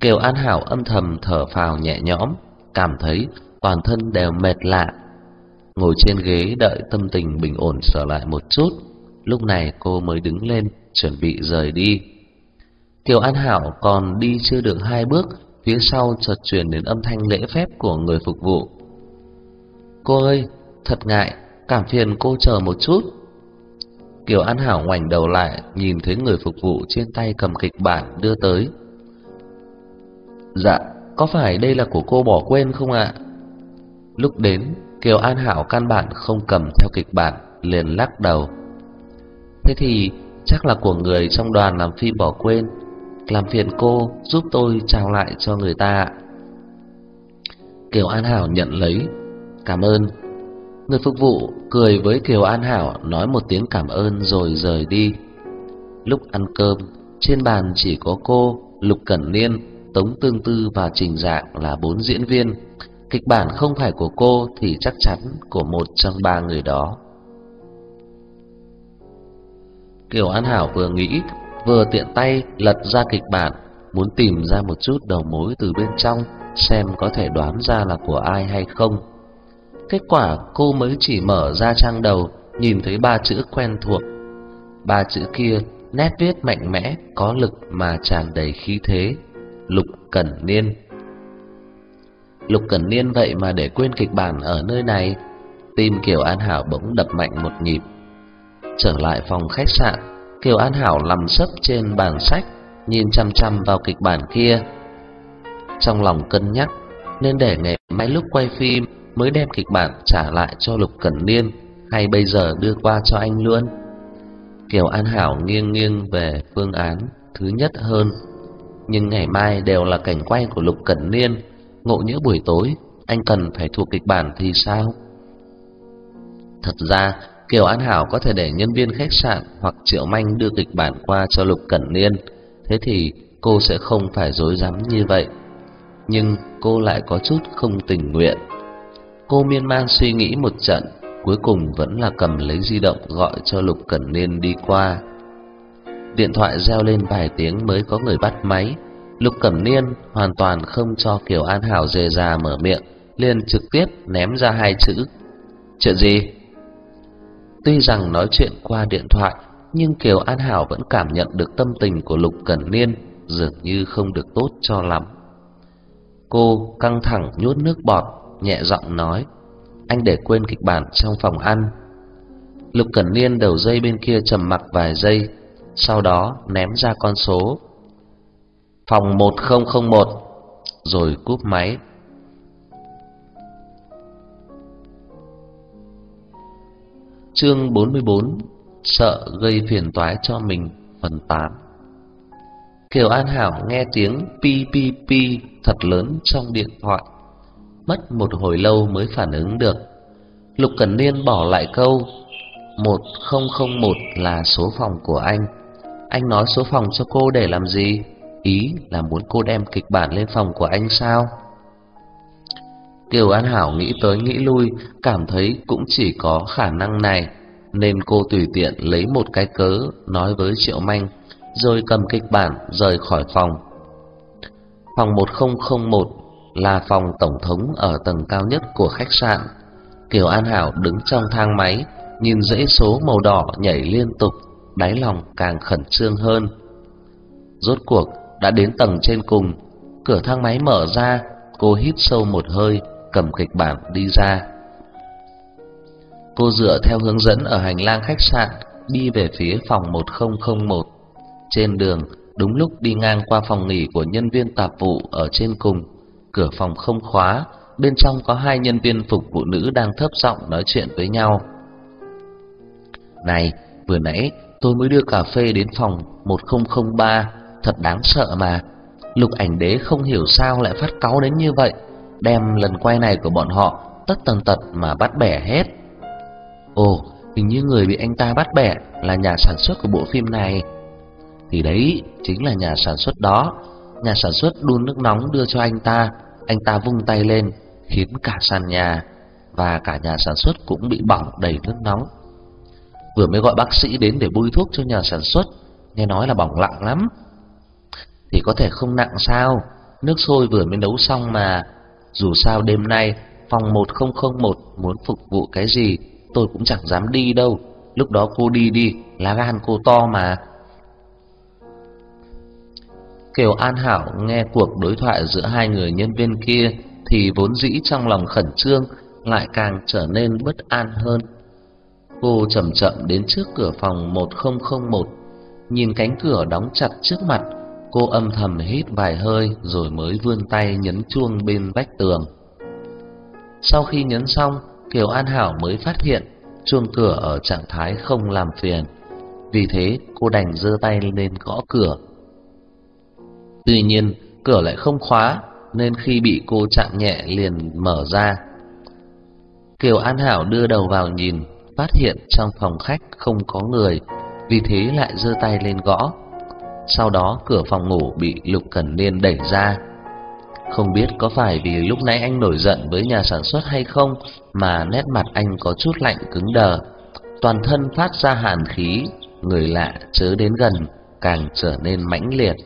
Kiều An Hảo âm thầm thở phào nhẹ nhõm, cảm thấy toàn thân đều mệt lạ. Ngồi trên ghế đợi tâm tình bình ổn trở lại một chút, lúc này cô mới đứng lên chuẩn bị rời đi. Kiều An Hảo còn đi chưa được hai bước, phía sau chợt truyền đến âm thanh lễ phép của người phục vụ. "Cô ơi, thật ngại, cảm phiền cô chờ một chút." Kiều An Hảo ngoảnh đầu lại, nhìn thấy người phục vụ trên tay cầm kịch bản đưa tới. "Dạ, có phải đây là của cô bỏ quên không ạ?" Lúc đến, Kiều An Hảo căn bản không cầm theo kịch bản, liền lắc đầu. "Thế thì chắc là của người trong đoàn làm phim bỏ quên, làm phiền cô giúp tôi trao lại cho người ta." Kiều An Hảo nhận lấy, "Cảm ơn." Người phục vụ cười với Kiều An Hảo nói một tiếng cảm ơn rồi rời đi. Lúc ăn cơm, trên bàn chỉ có cô, Lục Cẩn Niên, Tống Tương Tư và Trình Dạng là bốn diễn viên. Kịch bản không phải của cô thì chắc chắn của một trong ba người đó. Kiều An Hảo vừa nghĩ, vừa tiện tay lật ra kịch bản, muốn tìm ra một chút đầu mối từ bên trong, xem có thể đoán ra là của ai hay không. Kết quả cô mới chỉ mở ra trang đầu, nhìn thấy ba chữ quen thuộc. Ba chữ kia nét viết mạnh mẽ, có lực mà tràn đầy khí thế. Lục Cẩn Niên. Lục Cẩn Niên vậy mà để quên kịch bản ở nơi này, tim Kiều An Hảo bỗng đập mạnh một nhịp. Trở lại phòng khách sạn, Kiều An Hảo nằm sấp trên bàn sách, nhìn chăm chăm vào kịch bản kia. Trong lòng cân nhắc, nên để ngày mai lúc quay phim mới đem kịch bản trả lại cho Lục Cẩn Niên hay bây giờ đưa qua cho anh luôn. Kiều An Hảo nghiêng nghiêng về phương án thứ nhất hơn, nhưng ngày mai đều là cảnh quay của Lục Cẩn Niên, ngộ nhỡ buổi tối anh cần phải thuộc kịch bản thì sao? Thật ra, Kiều An Hảo có thể để nhân viên khách sạn hoặc Triệu Manh đưa kịch bản qua cho Lục Cẩn Niên, thế thì cô sẽ không phải dối rắm như vậy. nhưng cô lại có chút không tình nguyện. Cô miên man suy nghĩ một trận, cuối cùng vẫn là cầm lấy di động gọi cho Lục Cẩn Niên đi qua. Điện thoại reo lên vài tiếng mới có người bắt máy. Lục Cẩm Niên hoàn toàn không cho Kiều An Hảo dề già mở miệng, liền trực tiếp ném ra hai chữ. Chuyện gì? Tuy rằng nói chuyện qua điện thoại, nhưng Kiều An Hảo vẫn cảm nhận được tâm tình của Lục Cẩn Niên dường như không được tốt cho lắm. Cô căng thẳng nhốt nước bọt, nhẹ giọng nói: "Anh để quên kịch bản trong phòng ăn." Lục Cẩn Niên đầu dây bên kia trầm mặc vài giây, sau đó ném ra con số phòng 1001 rồi cúp máy. Chương 44: Sợ gây phiền toái cho mình, phần 8. Kiều An Hảo nghe tiếng pi pi pi thật lớn trong điện thoại, mất một hồi lâu mới phản ứng được. Lục Cẩn Niên bỏ lại câu 1001 là số phòng của anh. Anh nói số phòng cho cô để làm gì? Ý là muốn cô đem kịch bản lên phòng của anh sao? Kiều An Hảo nghĩ tới nghĩ lui, cảm thấy cũng chỉ có khả năng này, nên cô tùy tiện lấy một cái cớ nói với Triệu Manh, rồi cầm kịch bản rời khỏi phòng. Phòng 1001 là phòng tổng thống ở tầng cao nhất của khách sạn. Kiều An Hảo đứng trong thang máy, nhìn dãy số màu đỏ nhảy liên tục, đáy lòng càng khẩn trương hơn. Rốt cuộc đã đến tầng trên cùng, cửa thang máy mở ra, cô hít sâu một hơi, cầm kịch bản đi ra. Cô dựa theo hướng dẫn ở hành lang khách sạn đi về phía phòng 1001. Trên đường, đúng lúc đi ngang qua phòng nghỉ của nhân viên tạp vụ ở trên cùng, cửa phòng không khóa, bên trong có hai nhân viên phục vụ nữ đang thấp giọng nói chuyện với nhau. "Này, vừa nãy tôi mới đưa cà phê đến phòng 1003, thật đáng sợ mà. Lục Ảnh Đế không hiểu sao lại phát cáu đến như vậy, đem lần quay này của bọn họ tất tần tật mà bắt bẻ hết. Ồ, hình như người bị anh ta bắt bẻ là nhà sản xuất của bộ phim này. Thì đấy, chính là nhà sản xuất đó. Nhà sản xuất đun nước nóng đưa cho anh ta, anh ta vung tay lên, khiến cả sàn nhà và cả nhà sản xuất cũng bị bỏng đầy nước nóng. Vừa mới gọi bác sĩ đến để bôi thuốc cho nhà sản xuất, nghe nói là bỏng nặng lắm. Thì có thể không nặng sao, nước sôi vừa mới nấu xong mà. Dù sao đêm nay phòng 1001 muốn phục vụ cái gì, tôi cũng chẳng dám đi đâu. Lúc đó cô đi đi, lá gan cô to mà. Kiều An Hảo nghe cuộc đối thoại giữa hai người nhân viên kia thì vốn dĩ trong lòng khẩn trương lại càng trở nên bất an hơn. Cô chậm chậm đến trước cửa phòng 1001, nhìn cánh cửa đóng chặt trước mặt, cô âm thầm hít vài hơi rồi mới vươn tay nhấn chuông bên vách tường. Sau khi nhấn xong, Kiều An Hảo mới phát hiện chuông cửa ở trạng thái không làm phiền. Vì thế, cô đành giơ tay lên gõ cửa. Tuy nhiên, cửa lại không khóa, nên khi bị cô chạm nhẹ liền mở ra. Kiều An Hảo đưa đầu vào nhìn, phát hiện trong phòng khách không có người, vì thế lại giơ tay lên gõ. Sau đó cửa phòng ngủ bị Lục Cẩn Niên đẩy ra. Không biết có phải vì lúc nãy anh nổi giận với nhà sản xuất hay không mà nét mặt anh có chút lạnh cứng đờ, toàn thân phát ra hàn khí, người lạ chớ đến gần càng trở nên mãnh liệt.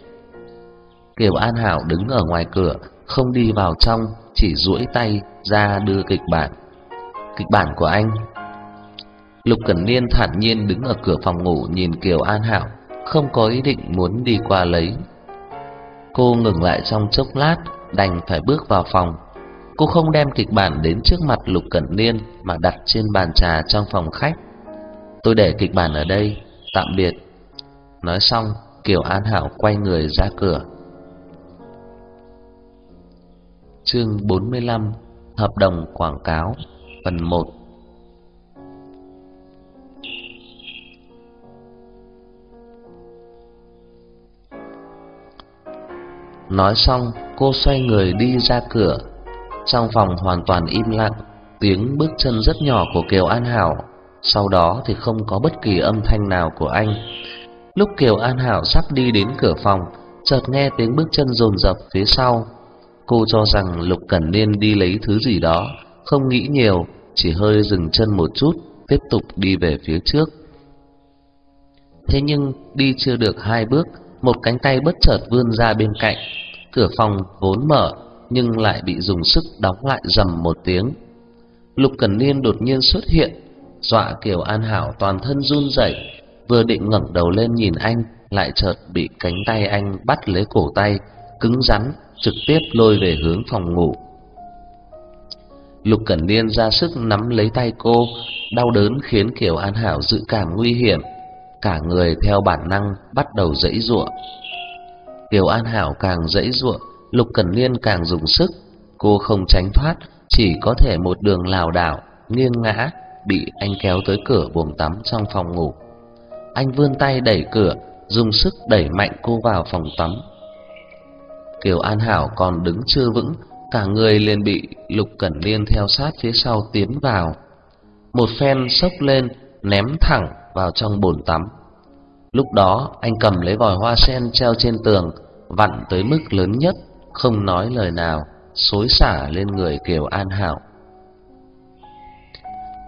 Kiều An Hảo đứng ở ngoài cửa, không đi vào trong, chỉ duỗi tay ra đưa kịch bản. Kịch bản của anh. Lục Cẩn Niên thản nhiên đứng ở cửa phòng ngủ nhìn Kiều An Hảo, không có ý định muốn đi qua lấy. Cô ngừng lại trong chốc lát, đành phải bước vào phòng. Cô không đem kịch bản đến trước mặt Lục Cẩn Niên mà đặt trên bàn trà trong phòng khách. Tôi để kịch bản ở đây, tạm biệt. Nói xong, Kiều An Hảo quay người ra cửa. Chương 45: Hợp đồng quảng cáo, phần 1. Nói xong, cô xoay người đi ra cửa. Trong phòng hoàn toàn im lặng, tiếng bước chân rất nhỏ của Kiều An Hảo, sau đó thì không có bất kỳ âm thanh nào của anh. Lúc Kiều An Hảo sắp đi đến cửa phòng, chợt nghe tiếng bước chân rồn rập phía sau. Cô cho rằng Lục Cẩn Niên đi lấy thứ gì đó, không nghĩ nhiều, chỉ hơi dừng chân một chút, tiếp tục đi về phía trước. Thế nhưng đi chưa được hai bước, một cánh tay bất chợt vươn ra bên cạnh. Cửa phòng vốn mở nhưng lại bị dùng sức đóng lại rầm một tiếng. Lục Cẩn Niên đột nhiên xuất hiện, dọa Kiều An Hảo toàn thân run rẩy, vừa định ngẩng đầu lên nhìn anh, lại chợt bị cánh tay anh bắt lấy cổ tay, cứng rắn, trực tiếp lôi về hướng phòng ngủ. Lục Cẩn Niên ra sức nắm lấy tay cô, đau đớn khiến Kiều An Hảo dự cảm nguy hiểm, cả người theo bản năng bắt đầu giãy giụa. Kiều An Hảo càng giãy giụa, Lục Cẩn Niên càng dùng sức, cô không tránh thoát, chỉ có thể một đường lảo đảo, nghiêng ngã, bị anh kéo tới cửa buồng tắm trong phòng ngủ. Anh vươn tay đẩy cửa, dùng sức đẩy mạnh cô vào phòng tắm. Kiều An Hảo còn đứng chưa vững, cả người liền bị Lục Cẩn liên theo sát phía sau tiến vào. Một phen sốc lên, ném thẳng vào trong bồn tắm. Lúc đó anh cầm lấy vòi hoa sen treo trên tường, vặn tới mức lớn nhất, không nói lời nào, xối xả lên người Kiều An Hảo.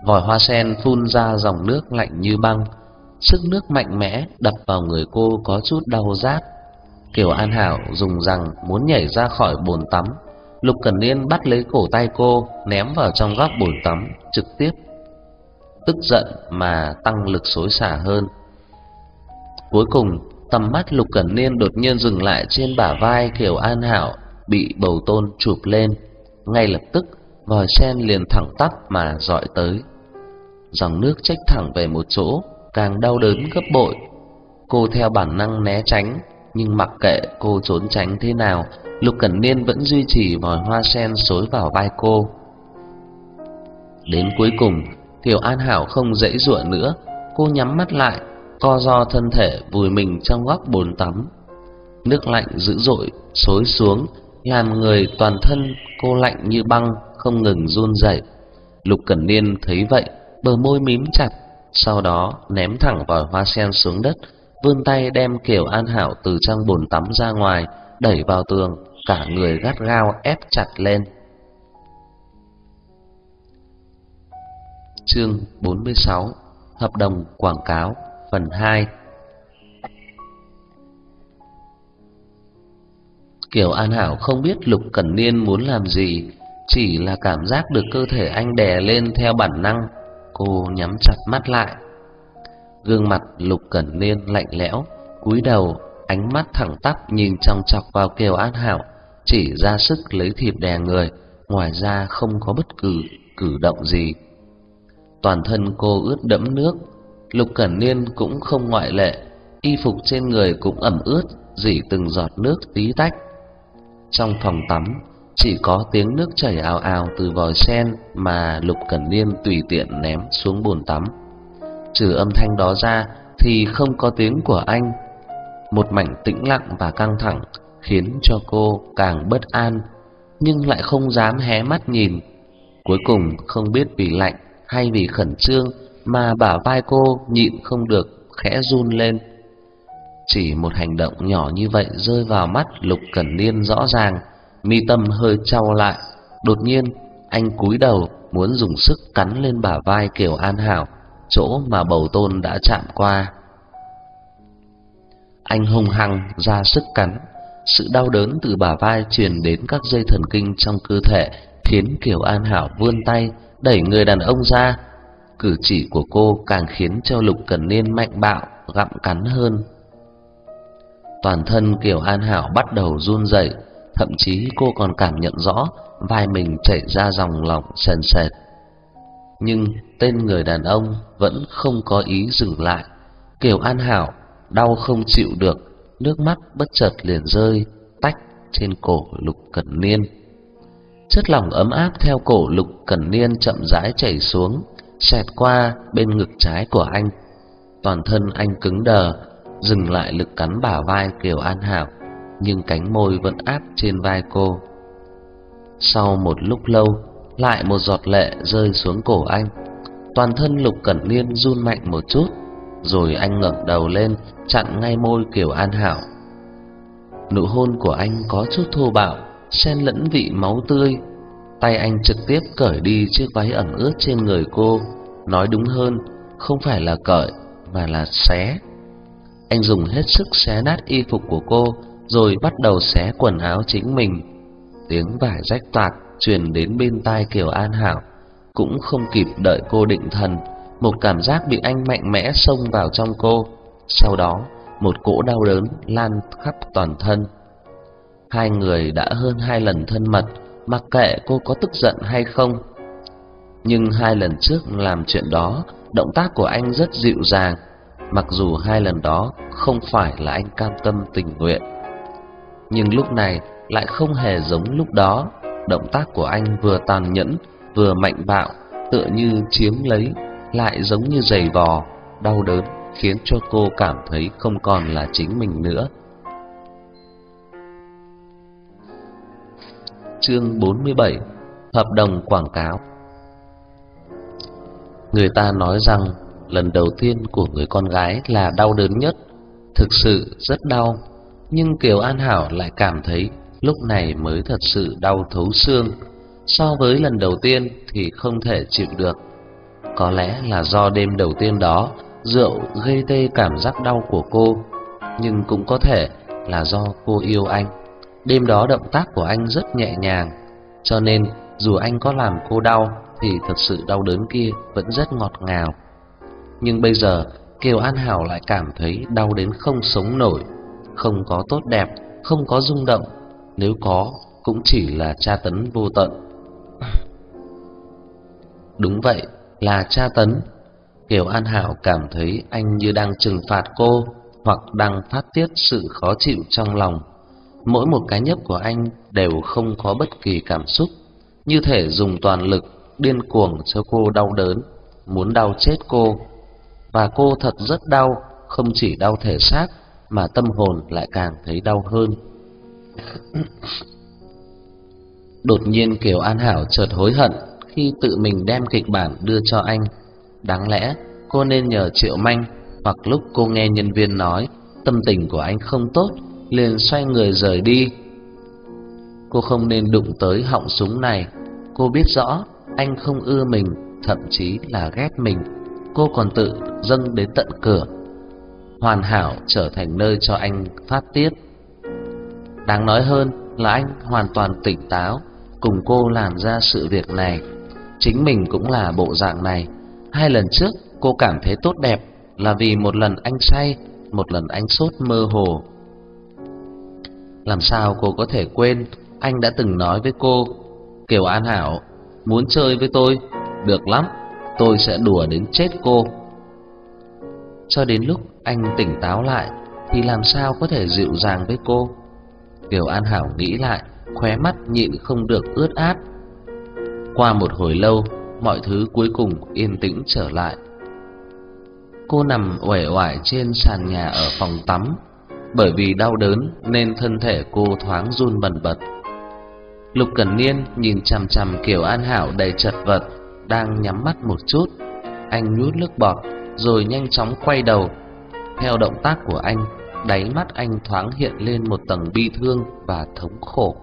Vòi hoa sen phun ra dòng nước lạnh như băng, sức nước mạnh mẽ đập vào người cô có chút đau rát. Kiều An Hảo dùng rằng muốn nhảy ra khỏi bồn tắm, Lục Cẩn Niên bắt lấy cổ tay cô, ném vào trong góc bồn tắm, trực tiếp tức giận mà tăng lực xối xả hơn. Cuối cùng, tầm mắt Lục Cẩn Niên đột nhiên dừng lại trên bả vai Kiều An Hảo bị bầu tôn chụp lên, ngay lập tức vòi sen liền thẳng tắp mà dọi tới. Dòng nước trách thẳng về một chỗ, càng đau đớn gấp bội. Cô theo bản năng né tránh, nhưng mặc kệ cô trốn tránh thế nào, Lục Cẩn Niên vẫn duy trì vòi hoa sen xối vào vai cô. Đến cuối cùng, Tiểu An Hảo không dễ dụa nữa, cô nhắm mắt lại, co ro thân thể vùi mình trong góc bồn tắm. Nước lạnh dữ dội xối xuống, làm người toàn thân cô lạnh như băng, không ngừng run rẩy. Lục Cẩn Niên thấy vậy, bờ môi mím chặt, sau đó ném thẳng vòi hoa sen xuống đất, vươn tay đem Kiều An Hảo từ trong bồn tắm ra ngoài, đẩy vào tường, cả người gắt gao ép chặt lên. Chương 46 Hợp đồng quảng cáo Phần 2 Kiều An Hảo không biết Lục Cẩn Niên muốn làm gì Chỉ là cảm giác được cơ thể anh đè lên theo bản năng. Cô nhắm chặt mắt lại. Gương mặt Lục Cẩn Niên lạnh lẽo cúi đầu Ánh mắt thẳng tắp nhìn chòng chọc vào Kiều An Hảo Chỉ ra sức lấy thịt đè người Ngoài ra không có bất cứ cử động gì toàn thân cô ướt đẫm nước. Lục Cẩn Niên cũng không ngoại lệ, y phục trên người cũng ẩm ướt, rỉ từng giọt nước tí tách. Trong phòng tắm, chỉ có tiếng nước chảy ào ào từ vòi sen mà Lục Cẩn Niên tùy tiện ném xuống bồn tắm. Trừ âm thanh đó ra thì không có tiếng của anh. Một mảnh tĩnh lặng và căng thẳng khiến cho cô càng bất an, nhưng lại không dám hé mắt nhìn. Cuối cùng không biết vì lạnh hay vì khẩn trương mà bả vai cô nhịn không được khẽ run lên. Chỉ một hành động nhỏ như vậy rơi vào mắt Lục Cẩn Niên rõ ràng, mi tâm hơi trao lại, đột nhiên anh cúi đầu muốn dùng sức cắn lên bả vai Kiều An Hảo, chỗ mà bầu tôn đã chạm qua. Anh hung hăng ra sức cắn, sự đau đớn từ bả vai truyền đến các dây thần kinh trong cơ thể, khiến Kiều An Hảo vươn tay đẩy người đàn ông ra. Cử chỉ của cô càng khiến cho Lục Cẩn Niên mạnh bạo, gặm cắn hơn. Toàn thân Kiều An Hảo bắt đầu run rẩy, thậm chí cô còn cảm nhận rõ vai mình chảy ra dòng lỏng sền sệt. Nhưng tên người đàn ông vẫn không có ý dừng lại. Kiều An Hảo đau không chịu được, nước mắt bất chợt liền rơi tách trên cổ Lục Cẩn Niên. Chất lỏng ấm áp theo cổ Lục Cẩn Niên chậm rãi chảy xuống, xẹt qua bên ngực trái của anh. Toàn thân anh cứng đờ, dừng lại lực cắn bả vai Kiều An Hảo, nhưng cánh môi vẫn áp trên vai cô. Sau một lúc lâu, lại một giọt lệ rơi xuống cổ anh. Toàn thân Lục Cẩn Niên run mạnh một chút, rồi anh ngẩng đầu lên, chặn ngay môi Kiều An Hảo. Nụ hôn của anh có chút thô bạo, xen lẫn vị máu tươi. Tay anh trực tiếp cởi đi chiếc váy ẩm ướt trên người cô, nói đúng hơn, không phải là cởi mà là xé. Anh dùng hết sức xé nát y phục của cô, rồi bắt đầu xé quần áo chính mình. Tiếng vải rách toạc truyền đến bên tai Kiều An Hảo, cũng không kịp đợi cô định thần, một cảm giác bị anh mạnh mẽ xông vào trong cô, sau đó một cỗ đau đớn lan khắp toàn thân. Hai người đã hơn hai lần thân mật, mặc kệ cô có tức giận hay không. Nhưng hai lần trước làm chuyện đó, động tác của anh rất dịu dàng, mặc dù hai lần đó không phải là anh cam tâm tình nguyện. Nhưng lúc này lại không hề giống lúc đó, động tác của anh vừa tàn nhẫn, vừa mạnh bạo, tựa như chiếm lấy, lại giống như giày vò, đau đớn khiến cho cô cảm thấy không còn là chính mình nữa. Chương 47: Hợp đồng quảng cáo. Người ta nói rằng lần đầu tiên của người con gái là đau đớn nhất, thực sự rất đau, nhưng Kiều An Hảo lại cảm thấy lúc này mới thật sự đau thấu xương, so với lần đầu tiên thì không thể chịu được. Có lẽ là do đêm đầu tiên đó rượu gây tê cảm giác đau của cô, nhưng cũng có thể là do cô yêu anh. Đêm đó động tác của anh rất nhẹ nhàng, cho nên dù anh có làm cô đau thì thật sự đau đớn kia vẫn rất ngọt ngào. Nhưng bây giờ Kiều An Hảo lại cảm thấy đau đến không sống nổi, không có tốt đẹp, không có rung động, nếu có cũng chỉ là tra tấn vô tận. Đúng vậy, là tra tấn. Kiều An Hảo cảm thấy anh như đang trừng phạt cô hoặc đang phát tiết sự khó chịu trong lòng. Mỗi một cái nhấp của anh đều không có bất kỳ cảm xúc, như thể dùng toàn lực điên cuồng cho cô đau đớn, muốn đau chết cô. Và cô thật rất đau, không chỉ đau thể xác mà tâm hồn lại càng thấy đau hơn. Đột nhiên Kiều An Hảo chợt hối hận khi tự mình đem kịch bản đưa cho anh. Đáng lẽ cô nên nhờ Triệu Manh, hoặc lúc cô nghe nhân viên nói tâm tình của anh không tốt, liền xoay người rời đi. Cô không nên đụng tới họng súng này. Cô biết rõ anh không ưa mình, thậm chí là ghét mình. Cô còn tự dâng đến tận cửa. Hoàn hảo trở thành nơi cho anh phát tiết. Đáng nói hơn là anh hoàn toàn tỉnh táo cùng cô làm ra sự việc này. Chính mình cũng là bộ dạng này. Hai lần trước cô cảm thấy tốt đẹp là vì một lần anh say, một lần anh sốt mơ hồ. Làm sao cô có thể quên anh đã từng nói với cô, Kiều An Hảo, muốn chơi với tôi, được lắm, tôi sẽ đùa đến chết cô. Cho đến lúc anh tỉnh táo lại thì làm sao có thể dịu dàng với cô? Kiều An Hảo nghĩ lại, khóe mắt nhịn không được ướt át. Qua một hồi lâu, mọi thứ cuối cùng yên tĩnh trở lại. Cô nằm uể oải trên sàn nhà ở phòng tắm, bởi vì đau đớn nên thân thể cô thoáng run bần bật. Lục Cẩn Niên nhìn chằm chằm Kiều An Hảo đầy chật vật, đang nhắm mắt một chút. Anh nuốt nước bọt, rồi nhanh chóng quay đầu. Theo động tác của anh, đáy mắt anh thoáng hiện lên một tầng bi thương và thống khổ.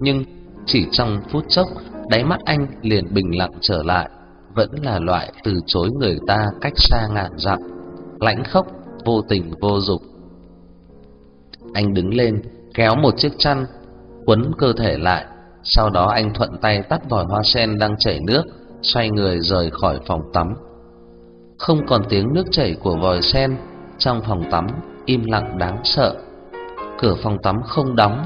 Nhưng chỉ trong phút chốc, đáy mắt anh liền bình lặng trở lại, vẫn là loại từ chối người ta cách xa ngàn dặm, lãnh khốc, vô tình vô dục. Anh đứng lên, kéo một chiếc chăn, quấn cơ thể lại, sau đó anh thuận tay tắt vòi hoa sen đang chảy nước, xoay người rời khỏi phòng tắm. Không còn tiếng nước chảy của vòi sen, trong phòng tắm im lặng đáng sợ. Cửa phòng tắm không đóng.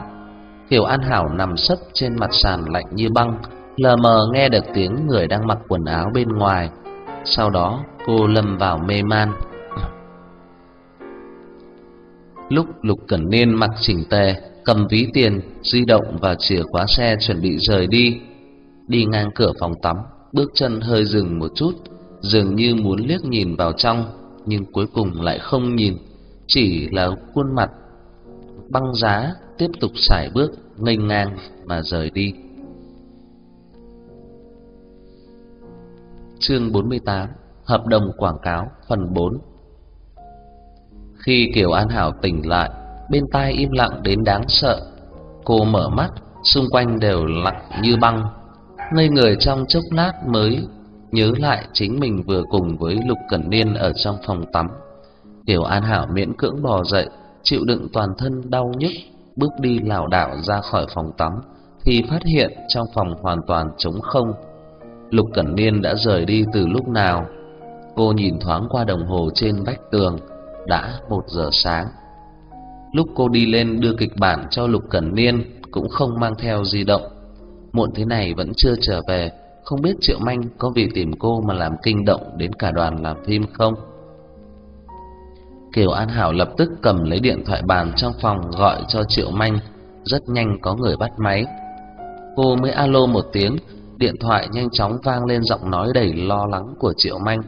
Kiều An Hảo nằm sấp trên mặt sàn lạnh như băng, lờ mờ nghe được tiếng người đang mặc quần áo bên ngoài. Sau đó, cô lâm vào mê man. Lúc Lục Cẩn Niên mặc chỉnh tề, cầm ví tiền, di động và chìa khóa xe chuẩn bị rời đi, đi ngang cửa phòng tắm, bước chân hơi dừng một chút, dường như muốn liếc nhìn vào trong, nhưng cuối cùng lại không nhìn chỉ là khuôn mặt băng giá tiếp tục sải bước nghênh ngang mà rời đi. Chương 48: Hợp đồng quảng cáo phần 4. Khi Kiều An Hảo tỉnh lại, bên tai im lặng đến đáng sợ. Cô mở mắt, xung quanh đều lặng như băng. Ngây người trong chốc lát mới nhớ lại chính mình vừa cùng với Lục Cẩn Niên ở trong phòng tắm. Tiểu An Hảo miễn cưỡng bò dậy, chịu đựng toàn thân đau nhức, bước đi lảo đảo ra khỏi phòng tắm thì phát hiện trong phòng hoàn toàn trống không. Lục Cẩn Niên đã rời đi từ lúc nào? Cô nhìn thoáng qua đồng hồ trên vách tường, đã một giờ sáng. Lúc cô đi lên đưa kịch bản cho Lục Cẩn Niên cũng không mang theo di động. Muộn thế này vẫn chưa trở về, không biết Triệu Manh có vì tìm cô mà làm kinh động đến cả đoàn làm phim không? Kiều An Hảo lập tức cầm lấy điện thoại bàn trong phòng gọi cho Triệu Manh, rất nhanh có người bắt máy. Cô mới alo một tiếng, điện thoại nhanh chóng vang lên giọng nói đầy lo lắng của Triệu Manh.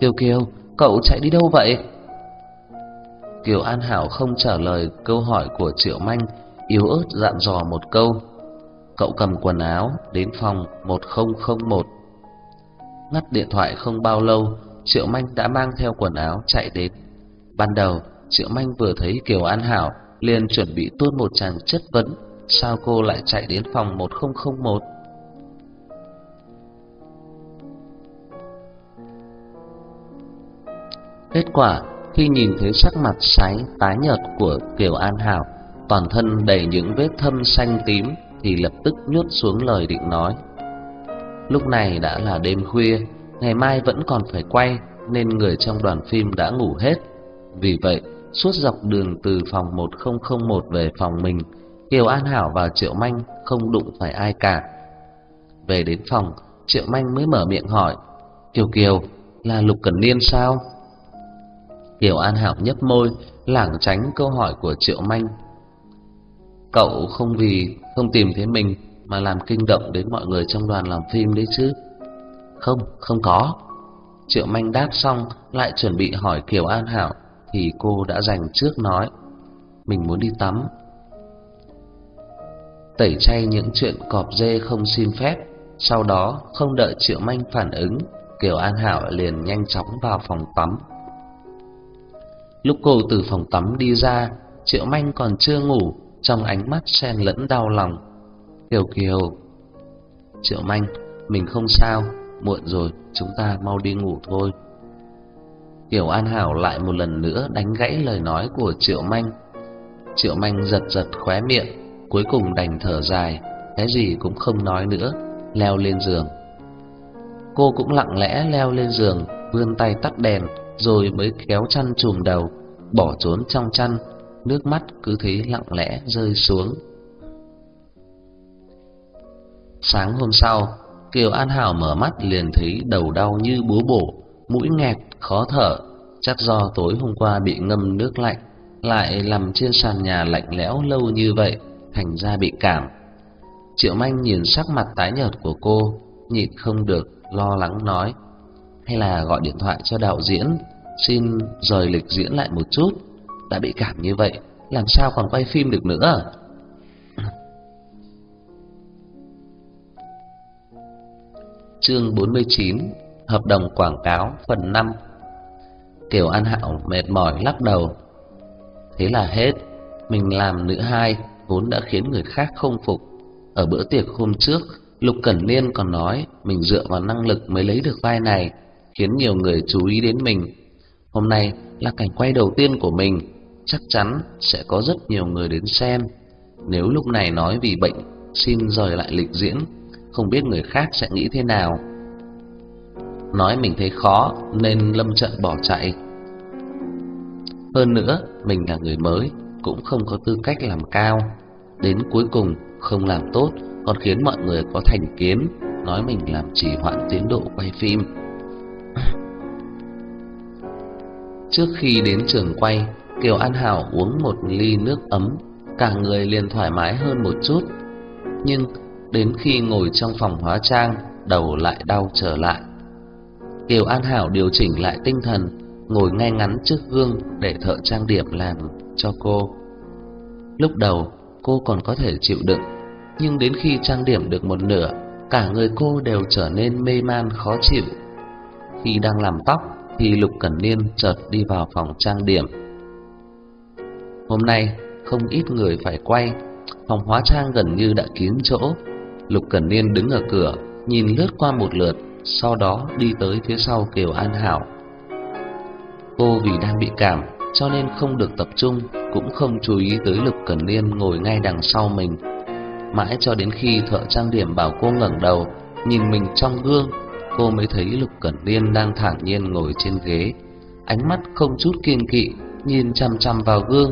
"Kiều Kiều, cậu chạy đi đâu vậy?" Kiều An Hảo không trả lời câu hỏi của Triệu Manh, yếu ớt dặn dò một câu. Cậu cầm quần áo đến phòng 1001. Ngắt điện thoại không bao lâu, Triệu Manh đã mang theo quần áo chạy đến. Ban đầu, Triệu Manh vừa thấy Kiều An Hảo liền chuẩn bị tuôn một tràng chất vấn, sao cô lại chạy đến phòng 1001? Kết quả, khi nhìn thấy sắc mặt sáy tái nhợt của Kiều An Hảo, toàn thân đầy những vết thâm xanh tím thì lập tức nhốt xuống lời định nói. Lúc này đã là đêm khuya, ngày mai vẫn còn phải quay nên người trong đoàn phim đã ngủ hết. Vì vậy, suốt dọc đường từ phòng 1001 về phòng mình, Kiều An Hảo và Triệu Manh không đụng phải ai cả. Về đến phòng, Triệu Manh mới mở miệng hỏi, "Kiều Kiều, là Lục Cẩn Niên sao?" Kiều An Hảo nhấp môi, lảng tránh câu hỏi của Triệu Manh. "Cậu không vì không tìm thấy mình mà làm kinh động đến mọi người trong đoàn làm phim đấy chứ?" "Không, không có." Triệu Manh đáp xong, lại chuẩn bị hỏi Kiều An Hảo thì cô đã dành trước nói mình muốn đi tắm. Tẩy chay những chuyện cọp dê không xin phép, sau đó không đợi Triệu Manh phản ứng, Kiều An Hảo liền nhanh chóng vào phòng tắm. Lúc cô từ phòng tắm đi ra, Triệu Manh còn chưa ngủ, trong ánh mắt xen lẫn đau lòng. Kiều Kiều, Triệu Manh, mình không sao, muộn rồi, chúng ta mau đi ngủ thôi. Kiều An Hảo lại một lần nữa đánh gãy lời nói của Triệu Manh. Triệu Manh giật giật khóe miệng, cuối cùng đành thở dài, cái gì cũng không nói nữa, leo lên giường. Cô cũng lặng lẽ leo lên giường, vươn tay tắt đèn, rồi mới kéo chăn trùm đầu, bỏ trốn trong chăn, nước mắt cứ thế lặng lẽ rơi xuống. Sáng hôm sau, Kiều An Hảo mở mắt liền thấy đầu đau như búa bổ, mũi nghẹt, khó thở, chắc do tối hôm qua bị ngâm nước lạnh, lại nằm trên sàn nhà lạnh lẽo lâu như vậy, thành ra bị cảm. Triệu Manh nhìn sắc mặt tái nhợt của cô, nhịn không được lo lắng nói: "Hay là gọi điện thoại cho đạo diễn, xin rời lịch diễn lại một chút, đã bị cảm như vậy, làm sao còn quay phim được nữa?" Chương 49 Hợp đồng quảng cáo phần 5 Kiều An Hạo mệt mỏi lắc đầu. Thế là hết, Mình làm nữ hai Vốn đã khiến người khác không phục. Ở bữa tiệc hôm trước, Lục Cẩn Niên còn nói Mình dựa vào năng lực mới lấy được vai này, Khiến nhiều người chú ý đến mình. Hôm nay là cảnh quay đầu tiên của mình, Chắc chắn sẽ có rất nhiều người đến xem. Nếu lúc này nói vì bệnh, Xin rời lại lịch diễn, Không biết người khác sẽ nghĩ thế nào. Nói mình thấy khó, nên lâm trận bỏ chạy. Hơn nữa, mình là người mới, cũng không có tư cách làm cao. Đến cuối cùng không làm tốt, còn khiến mọi người có thành kiến, nói mình làm trì hoãn tiến độ quay phim. Trước khi đến trường quay, Kiều An Hảo uống một ly nước ấm, cả người liền thoải mái hơn một chút. Nhưng đến khi ngồi trong phòng hóa trang, đầu lại đau trở lại. Kiều An Hảo điều chỉnh lại tinh thần, ngồi ngay ngắn trước gương để thợ trang điểm làm cho cô. Lúc đầu, cô còn có thể chịu đựng, nhưng đến khi trang điểm được một nửa, cả người cô đều trở nên mê man khó chịu. Khi đang làm tóc thì Lục Cẩn Niên chợt đi vào phòng trang điểm. Hôm nay không ít người phải quay, phòng hóa trang gần như đã kín chỗ. Lục Cẩn Niên đứng ở cửa, nhìn lướt qua một lượt, sau đó đi tới phía sau Kiều An Hảo. Cô vì đang bị cảm, cho nên không được tập trung, cũng không chú ý tới Lục Cẩn Niên ngồi ngay đằng sau mình. Mãi cho đến khi thợ trang điểm bảo cô ngẩng đầu, nhìn mình trong gương, cô mới thấy Lục Cẩn Niên đang thản nhiên ngồi trên ghế, ánh mắt không chút kiên kỵ, nhìn chăm chăm vào gương.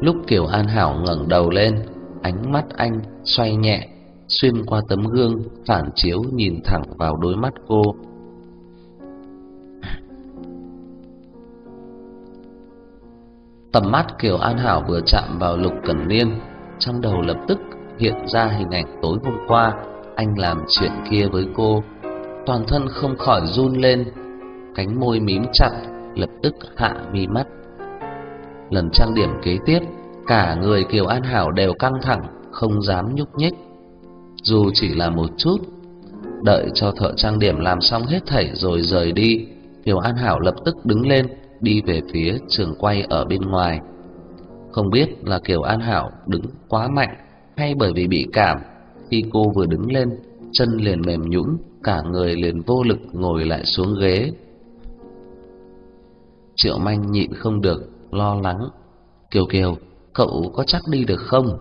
Lúc Kiều An Hảo ngẩng đầu lên, ánh mắt anh xoay nhẹ, xuyên qua tấm gương, phản chiếu nhìn thẳng vào đôi mắt cô. Tầm mắt Kiều An Hảo vừa chạm vào Lục Cẩn Niên, trong đầu lập tức hiện ra hình ảnh tối hôm qua anh làm chuyện kia với cô. Toàn thân không khỏi run lên, cánh môi mím chặt, lập tức hạ mi mắt. Lần trang điểm kế tiếp, cả người Kiều An Hảo đều căng thẳng, không dám nhúc nhích. Dù chỉ là một chút, đợi cho thợ trang điểm làm xong hết thảy rồi rời đi, Kiều An Hảo lập tức đứng lên, đi về phía trường quay ở bên ngoài. Không biết là Kiều An Hảo đứng quá mạnh hay bởi vì bị cảm, khi cô vừa đứng lên, chân liền mềm nhũn, cả người liền vô lực ngồi lại xuống ghế. Triệu Manh nhịn không được, lo lắng. Kiều Kiều, cậu có chắc đi được không?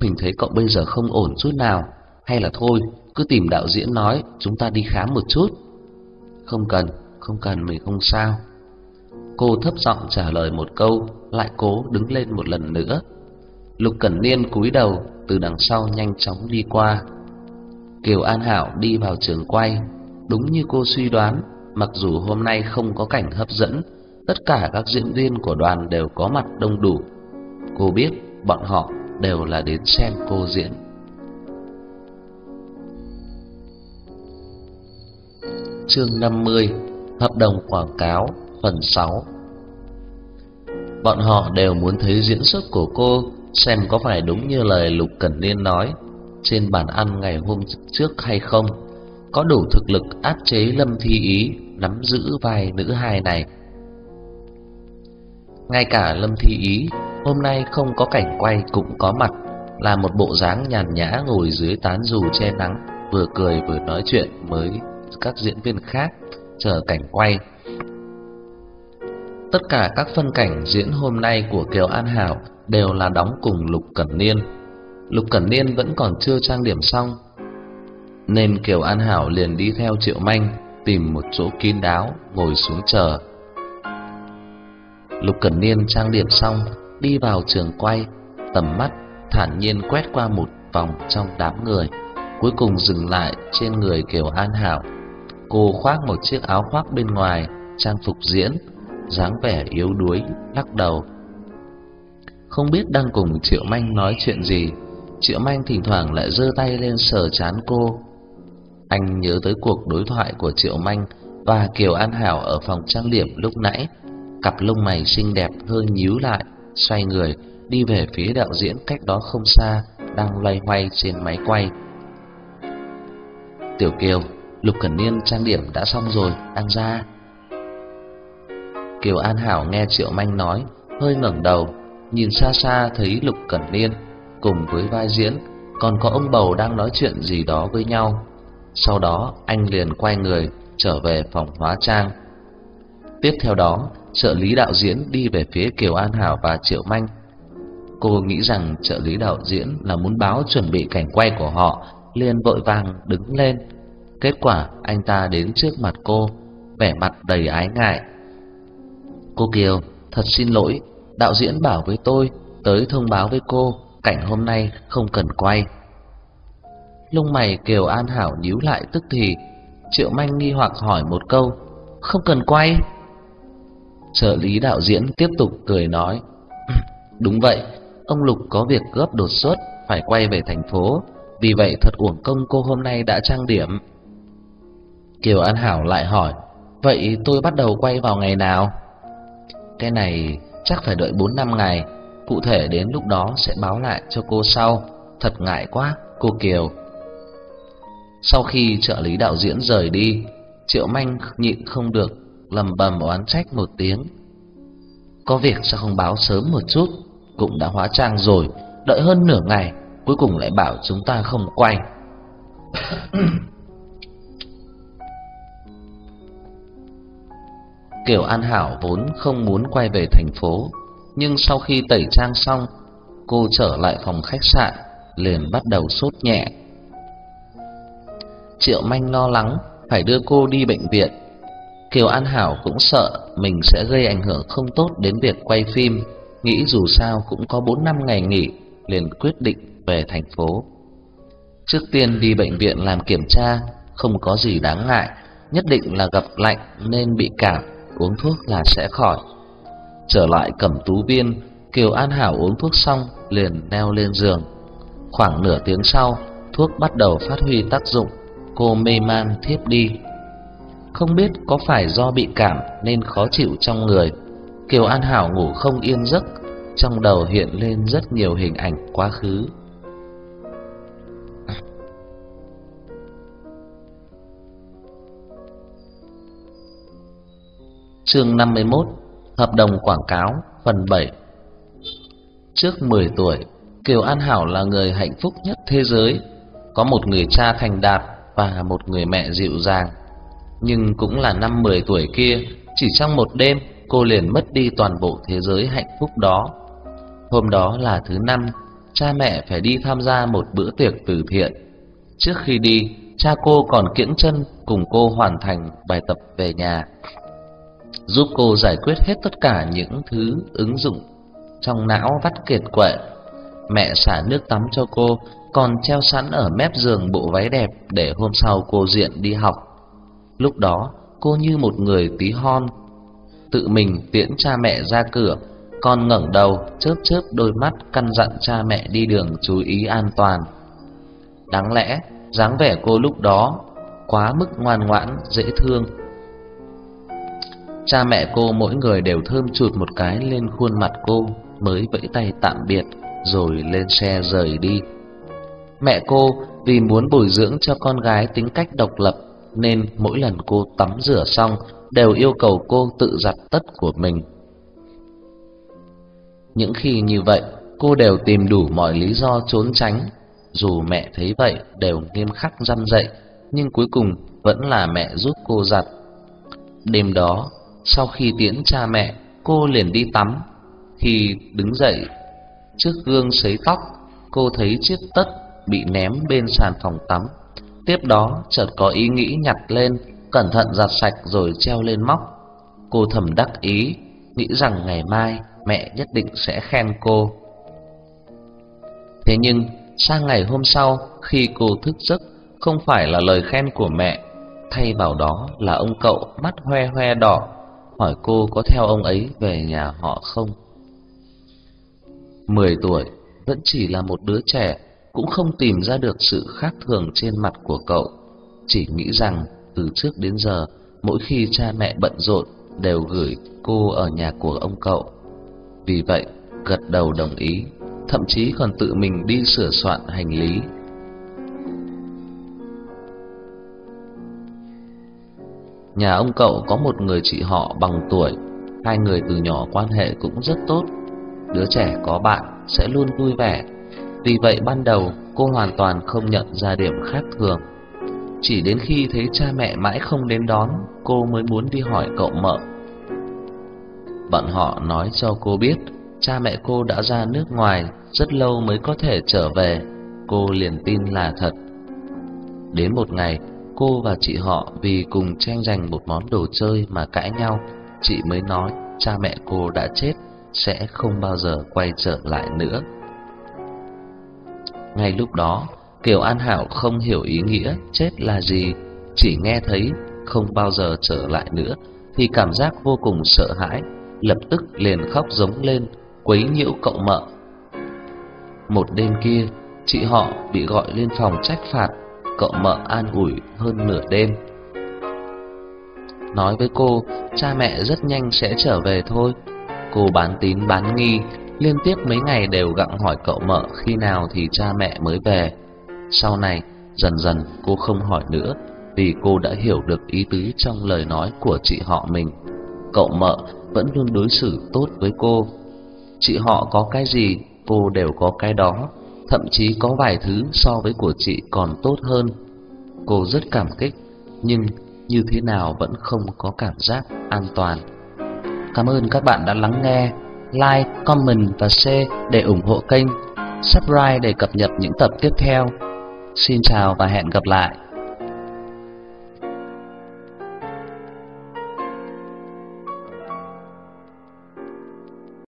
Mình thấy cậu bây giờ không ổn chút nào, hay là thôi, cứ tìm đạo diễn nói, chúng ta đi khám một chút. Không cần, không cần, mình không sao. Cô thấp giọng trả lời một câu, lại cố đứng lên một lần nữa. Lục Cẩn Niên cúi đầu, từ đằng sau nhanh chóng đi qua. Kiều An Hảo đi vào trường quay, đúng như cô suy đoán, mặc dù hôm nay không có cảnh hấp dẫn, tất cả các diễn viên của đoàn đều có mặt đông đủ. Cô biết bọn họ đều là đến xem cô diễn. Chương 50: Hợp đồng quảng cáo phần 6. Bọn họ đều muốn thấy diễn xuất của cô, xem có phải đúng như lời Lục Cẩn Niên nói trên bàn ăn ngày hôm trước hay không, có đủ thực lực áp chế Lâm Thi Ý nắm giữ vai nữ hài này. Ngay cả Lâm Thi Ý hôm nay không có cảnh quay cũng có mặt, là một bộ dáng nhàn nhã ngồi dưới tán dù che nắng, vừa cười vừa nói chuyện với các diễn viên khác chờ cảnh quay. Tất cả các phân cảnh diễn hôm nay của Kiều An Hảo đều là đóng cùng Lục Cẩn Niên. Lục Cẩn Niên vẫn còn chưa trang điểm xong, nên Kiều An Hảo liền đi theo Triệu Manh tìm một chỗ kín đáo ngồi xuống chờ. Lục Cẩn Niên trang điểm xong, đi vào trường quay, tầm mắt thản nhiên quét qua một vòng trong đám người, cuối cùng dừng lại trên người Kiều An Hảo. Cô khoác một chiếc áo khoác bên ngoài, trang phục diễn, dáng vẻ yếu đuối, lắc đầu. Không biết đang cùng Triệu Manh nói chuyện gì, Triệu Manh thỉnh thoảng lại giơ tay lên sờ chán cô. Anh nhớ tới cuộc đối thoại của Triệu Manh và Kiều An Hảo ở phòng trang điểm lúc nãy, cặp lông mày xinh đẹp hơi nhíu lại, xoay người đi về phía đạo diễn cách đó không xa đang loay hoay trên máy quay. Tiểu Kiều, Lục Cẩn Niên trang điểm đã xong rồi, đang ra. Kiều An Hảo nghe Triệu Manh nói, hơi ngẩng đầu, nhìn xa xa thấy Lục Cẩn Niên cùng với vai diễn, còn có ông bầu đang nói chuyện gì đó với nhau. Sau đó, anh liền quay người trở về phòng hóa trang. Tiếp theo đó, trợ lý đạo diễn đi về phía Kiều An Hảo và Triệu Manh. Cô nghĩ rằng trợ lý đạo diễn là muốn báo chuẩn bị cảnh quay của họ, liền vội vàng đứng lên. Kết quả anh ta đến trước mặt cô, vẻ mặt đầy ái ngại. Cô Kiều, thật xin lỗi, đạo diễn bảo với tôi tới thông báo với cô, cảnh hôm nay không cần quay. Lông mày Kiều An Hảo nhíu lại tức thì, Triệu Manh nghi hoặc hỏi một câu, không cần quay? Trợ lý đạo diễn tiếp tục cười nói, đúng vậy, ông Lục có việc gấp đột xuất phải quay về thành phố, vì vậy thật uổng công cô hôm nay đã trang điểm. Kiều An Hảo lại hỏi, vậy tôi bắt đầu quay vào ngày nào? Cái này chắc phải đợi 4 năm ngày, cụ thể đến lúc đó sẽ báo lại cho cô sau. Thật ngại quá, cô Kiều. Sau khi trợ lý đạo diễn rời đi, Triệu Manh nhịn không được lầm bầm oán trách một tiếng. Có việc sao không báo sớm một chút Cũng đã hóa trang rồi Đợi hơn nửa ngày Cuối cùng lại bảo chúng ta không quay Kiều An Hảo vốn không muốn quay về thành phố. Nhưng sau khi tẩy trang xong, Cô trở lại phòng khách sạn, Liền bắt đầu sốt nhẹ. Triệu Manh lo lắng, Phải đưa cô đi bệnh viện. Kiều An Hảo cũng sợ Mình sẽ gây ảnh hưởng không tốt đến việc quay phim, Nghĩ dù sao cũng có 4 năm ngày nghỉ, Liền quyết định về thành phố. Trước tiên đi bệnh viện làm kiểm tra, Không có gì đáng ngại, Nhất định là gặp lạnh nên bị cảm. Uống thuốc là sẽ khỏi. Trở lại cẩm tú viên, Kiều An Hảo uống thuốc xong, Liền leo lên giường. Khoảng nửa tiếng sau, Thuốc bắt đầu phát huy tác dụng, Cô mê man thiếp đi. Không biết có phải do bị cảm Nên khó chịu trong người, Kiều An Hảo ngủ không yên giấc, Trong đầu hiện lên rất nhiều hình ảnh quá khứ. Chương 51 Hợp đồng quảng cáo phần 7 Trước 10 tuổi, Kiều An Hảo là người hạnh phúc nhất thế giới. Có một người cha thành đạt và một người mẹ dịu dàng. Nhưng cũng là năm 10 tuổi kia Chỉ trong một đêm cô liền mất đi toàn bộ thế giới hạnh phúc đó. Hôm đó là thứ năm Cha mẹ phải đi tham gia một bữa tiệc từ thiện. Trước khi đi, cha cô còn kiễng chân cùng cô hoàn thành bài tập về nhà giúp cô giải quyết hết tất cả những thứ ứng dụng trong não vắt kiệt quệ. Mẹ xả nước tắm cho cô, còn treo sẵn ở mép giường bộ váy đẹp để hôm sau cô diện đi học. Lúc đó, cô như một người tí hon, tự mình tiễn cha mẹ ra cửa, còn ngẩng đầu chớp chớp đôi mắt căn dặn cha mẹ đi đường chú ý an toàn. Đáng lẽ, dáng vẻ cô lúc đó quá mức ngoan ngoãn, dễ thương Cha mẹ cô mỗi người đều thơm chụt một cái lên khuôn mặt cô, Mới vẫy tay tạm biệt, Rồi lên xe rời đi. Mẹ cô vì muốn bồi dưỡng cho con gái tính cách độc lập, Nên mỗi lần cô tắm rửa xong, Đều yêu cầu cô tự giặt tất của mình. Những khi như vậy, Cô đều tìm đủ mọi lý do trốn tránh. Dù mẹ thấy vậy, đều nghiêm khắc răn dạy, Nhưng cuối cùng vẫn là mẹ giúp cô giặt. Đêm đó sau khi tiễn cha mẹ, cô liền đi tắm. Khi đứng dậy trước gương sấy tóc, cô thấy chiếc tất bị ném bên sàn phòng tắm. Tiếp đó chợt có ý nghĩ nhặt lên, cẩn thận giặt sạch rồi treo lên móc. Cô thầm đắc ý, nghĩ rằng ngày mai mẹ nhất định sẽ khen cô. Thế nhưng, sang ngày hôm sau, khi cô thức giấc, không phải là lời khen của mẹ, thay vào đó là ông cậu mắt hoe hoe đỏ hỏi cô có theo ông ấy về nhà họ không. Mười tuổi, vẫn chỉ là một đứa trẻ, cũng không tìm ra được sự khác thường trên mặt của cậu, chỉ nghĩ rằng từ trước đến giờ, mỗi khi cha mẹ bận rộn đều gửi cô ở nhà của ông cậu. Vì vậy, gật đầu đồng ý, thậm chí còn tự mình đi sửa soạn hành lý Nhà ông cậu có một người chị họ bằng tuổi, hai người từ nhỏ quan hệ cũng rất tốt. Đứa trẻ có bạn sẽ luôn vui vẻ. Vì vậy ban đầu cô hoàn toàn không nhận ra điểm khác thường. Chỉ đến khi thấy cha mẹ mãi không đến đón, cô mới muốn đi hỏi cậu mợ. Bọn họ nói cho cô biết, cha mẹ cô đã ra nước ngoài rất lâu mới có thể trở về, cô liền tin là thật. Đến một ngày, cô và chị họ vì cùng tranh giành một món đồ chơi mà cãi nhau, chị mới nói cha mẹ cô đã chết, sẽ không bao giờ quay trở lại nữa. Ngay lúc đó, Kiều An Hảo không hiểu ý nghĩa chết là gì, chỉ nghe thấy không bao giờ trở lại nữa thì cảm giác vô cùng sợ hãi, lập tức liền khóc giống lên, quấy nhiễu cậu mợ. Một đêm kia, chị họ bị gọi lên phòng trách phạt cậu mợ an ủi hơn nửa đêm. Nói với cô, cha mẹ rất nhanh sẽ trở về thôi. Cô bán tín bán nghi, liên tiếp mấy ngày đều gặng hỏi cậu mợ khi nào thì cha mẹ mới về. Sau này, dần dần cô không hỏi nữa, vì cô đã hiểu được ý tứ trong lời nói của chị họ mình. cậu mợ vẫn luôn đối xử tốt với cô. Chị họ có cái gì, cô đều có cái đó, thậm chí có vài thứ so với của chị còn tốt hơn. Cô rất cảm kích, nhưng như thế nào vẫn không có cảm giác an toàn. Cảm ơn các bạn đã lắng nghe. Like, comment và share để ủng hộ kênh. Subscribe để cập nhật những tập tiếp theo. Xin chào và hẹn gặp lại.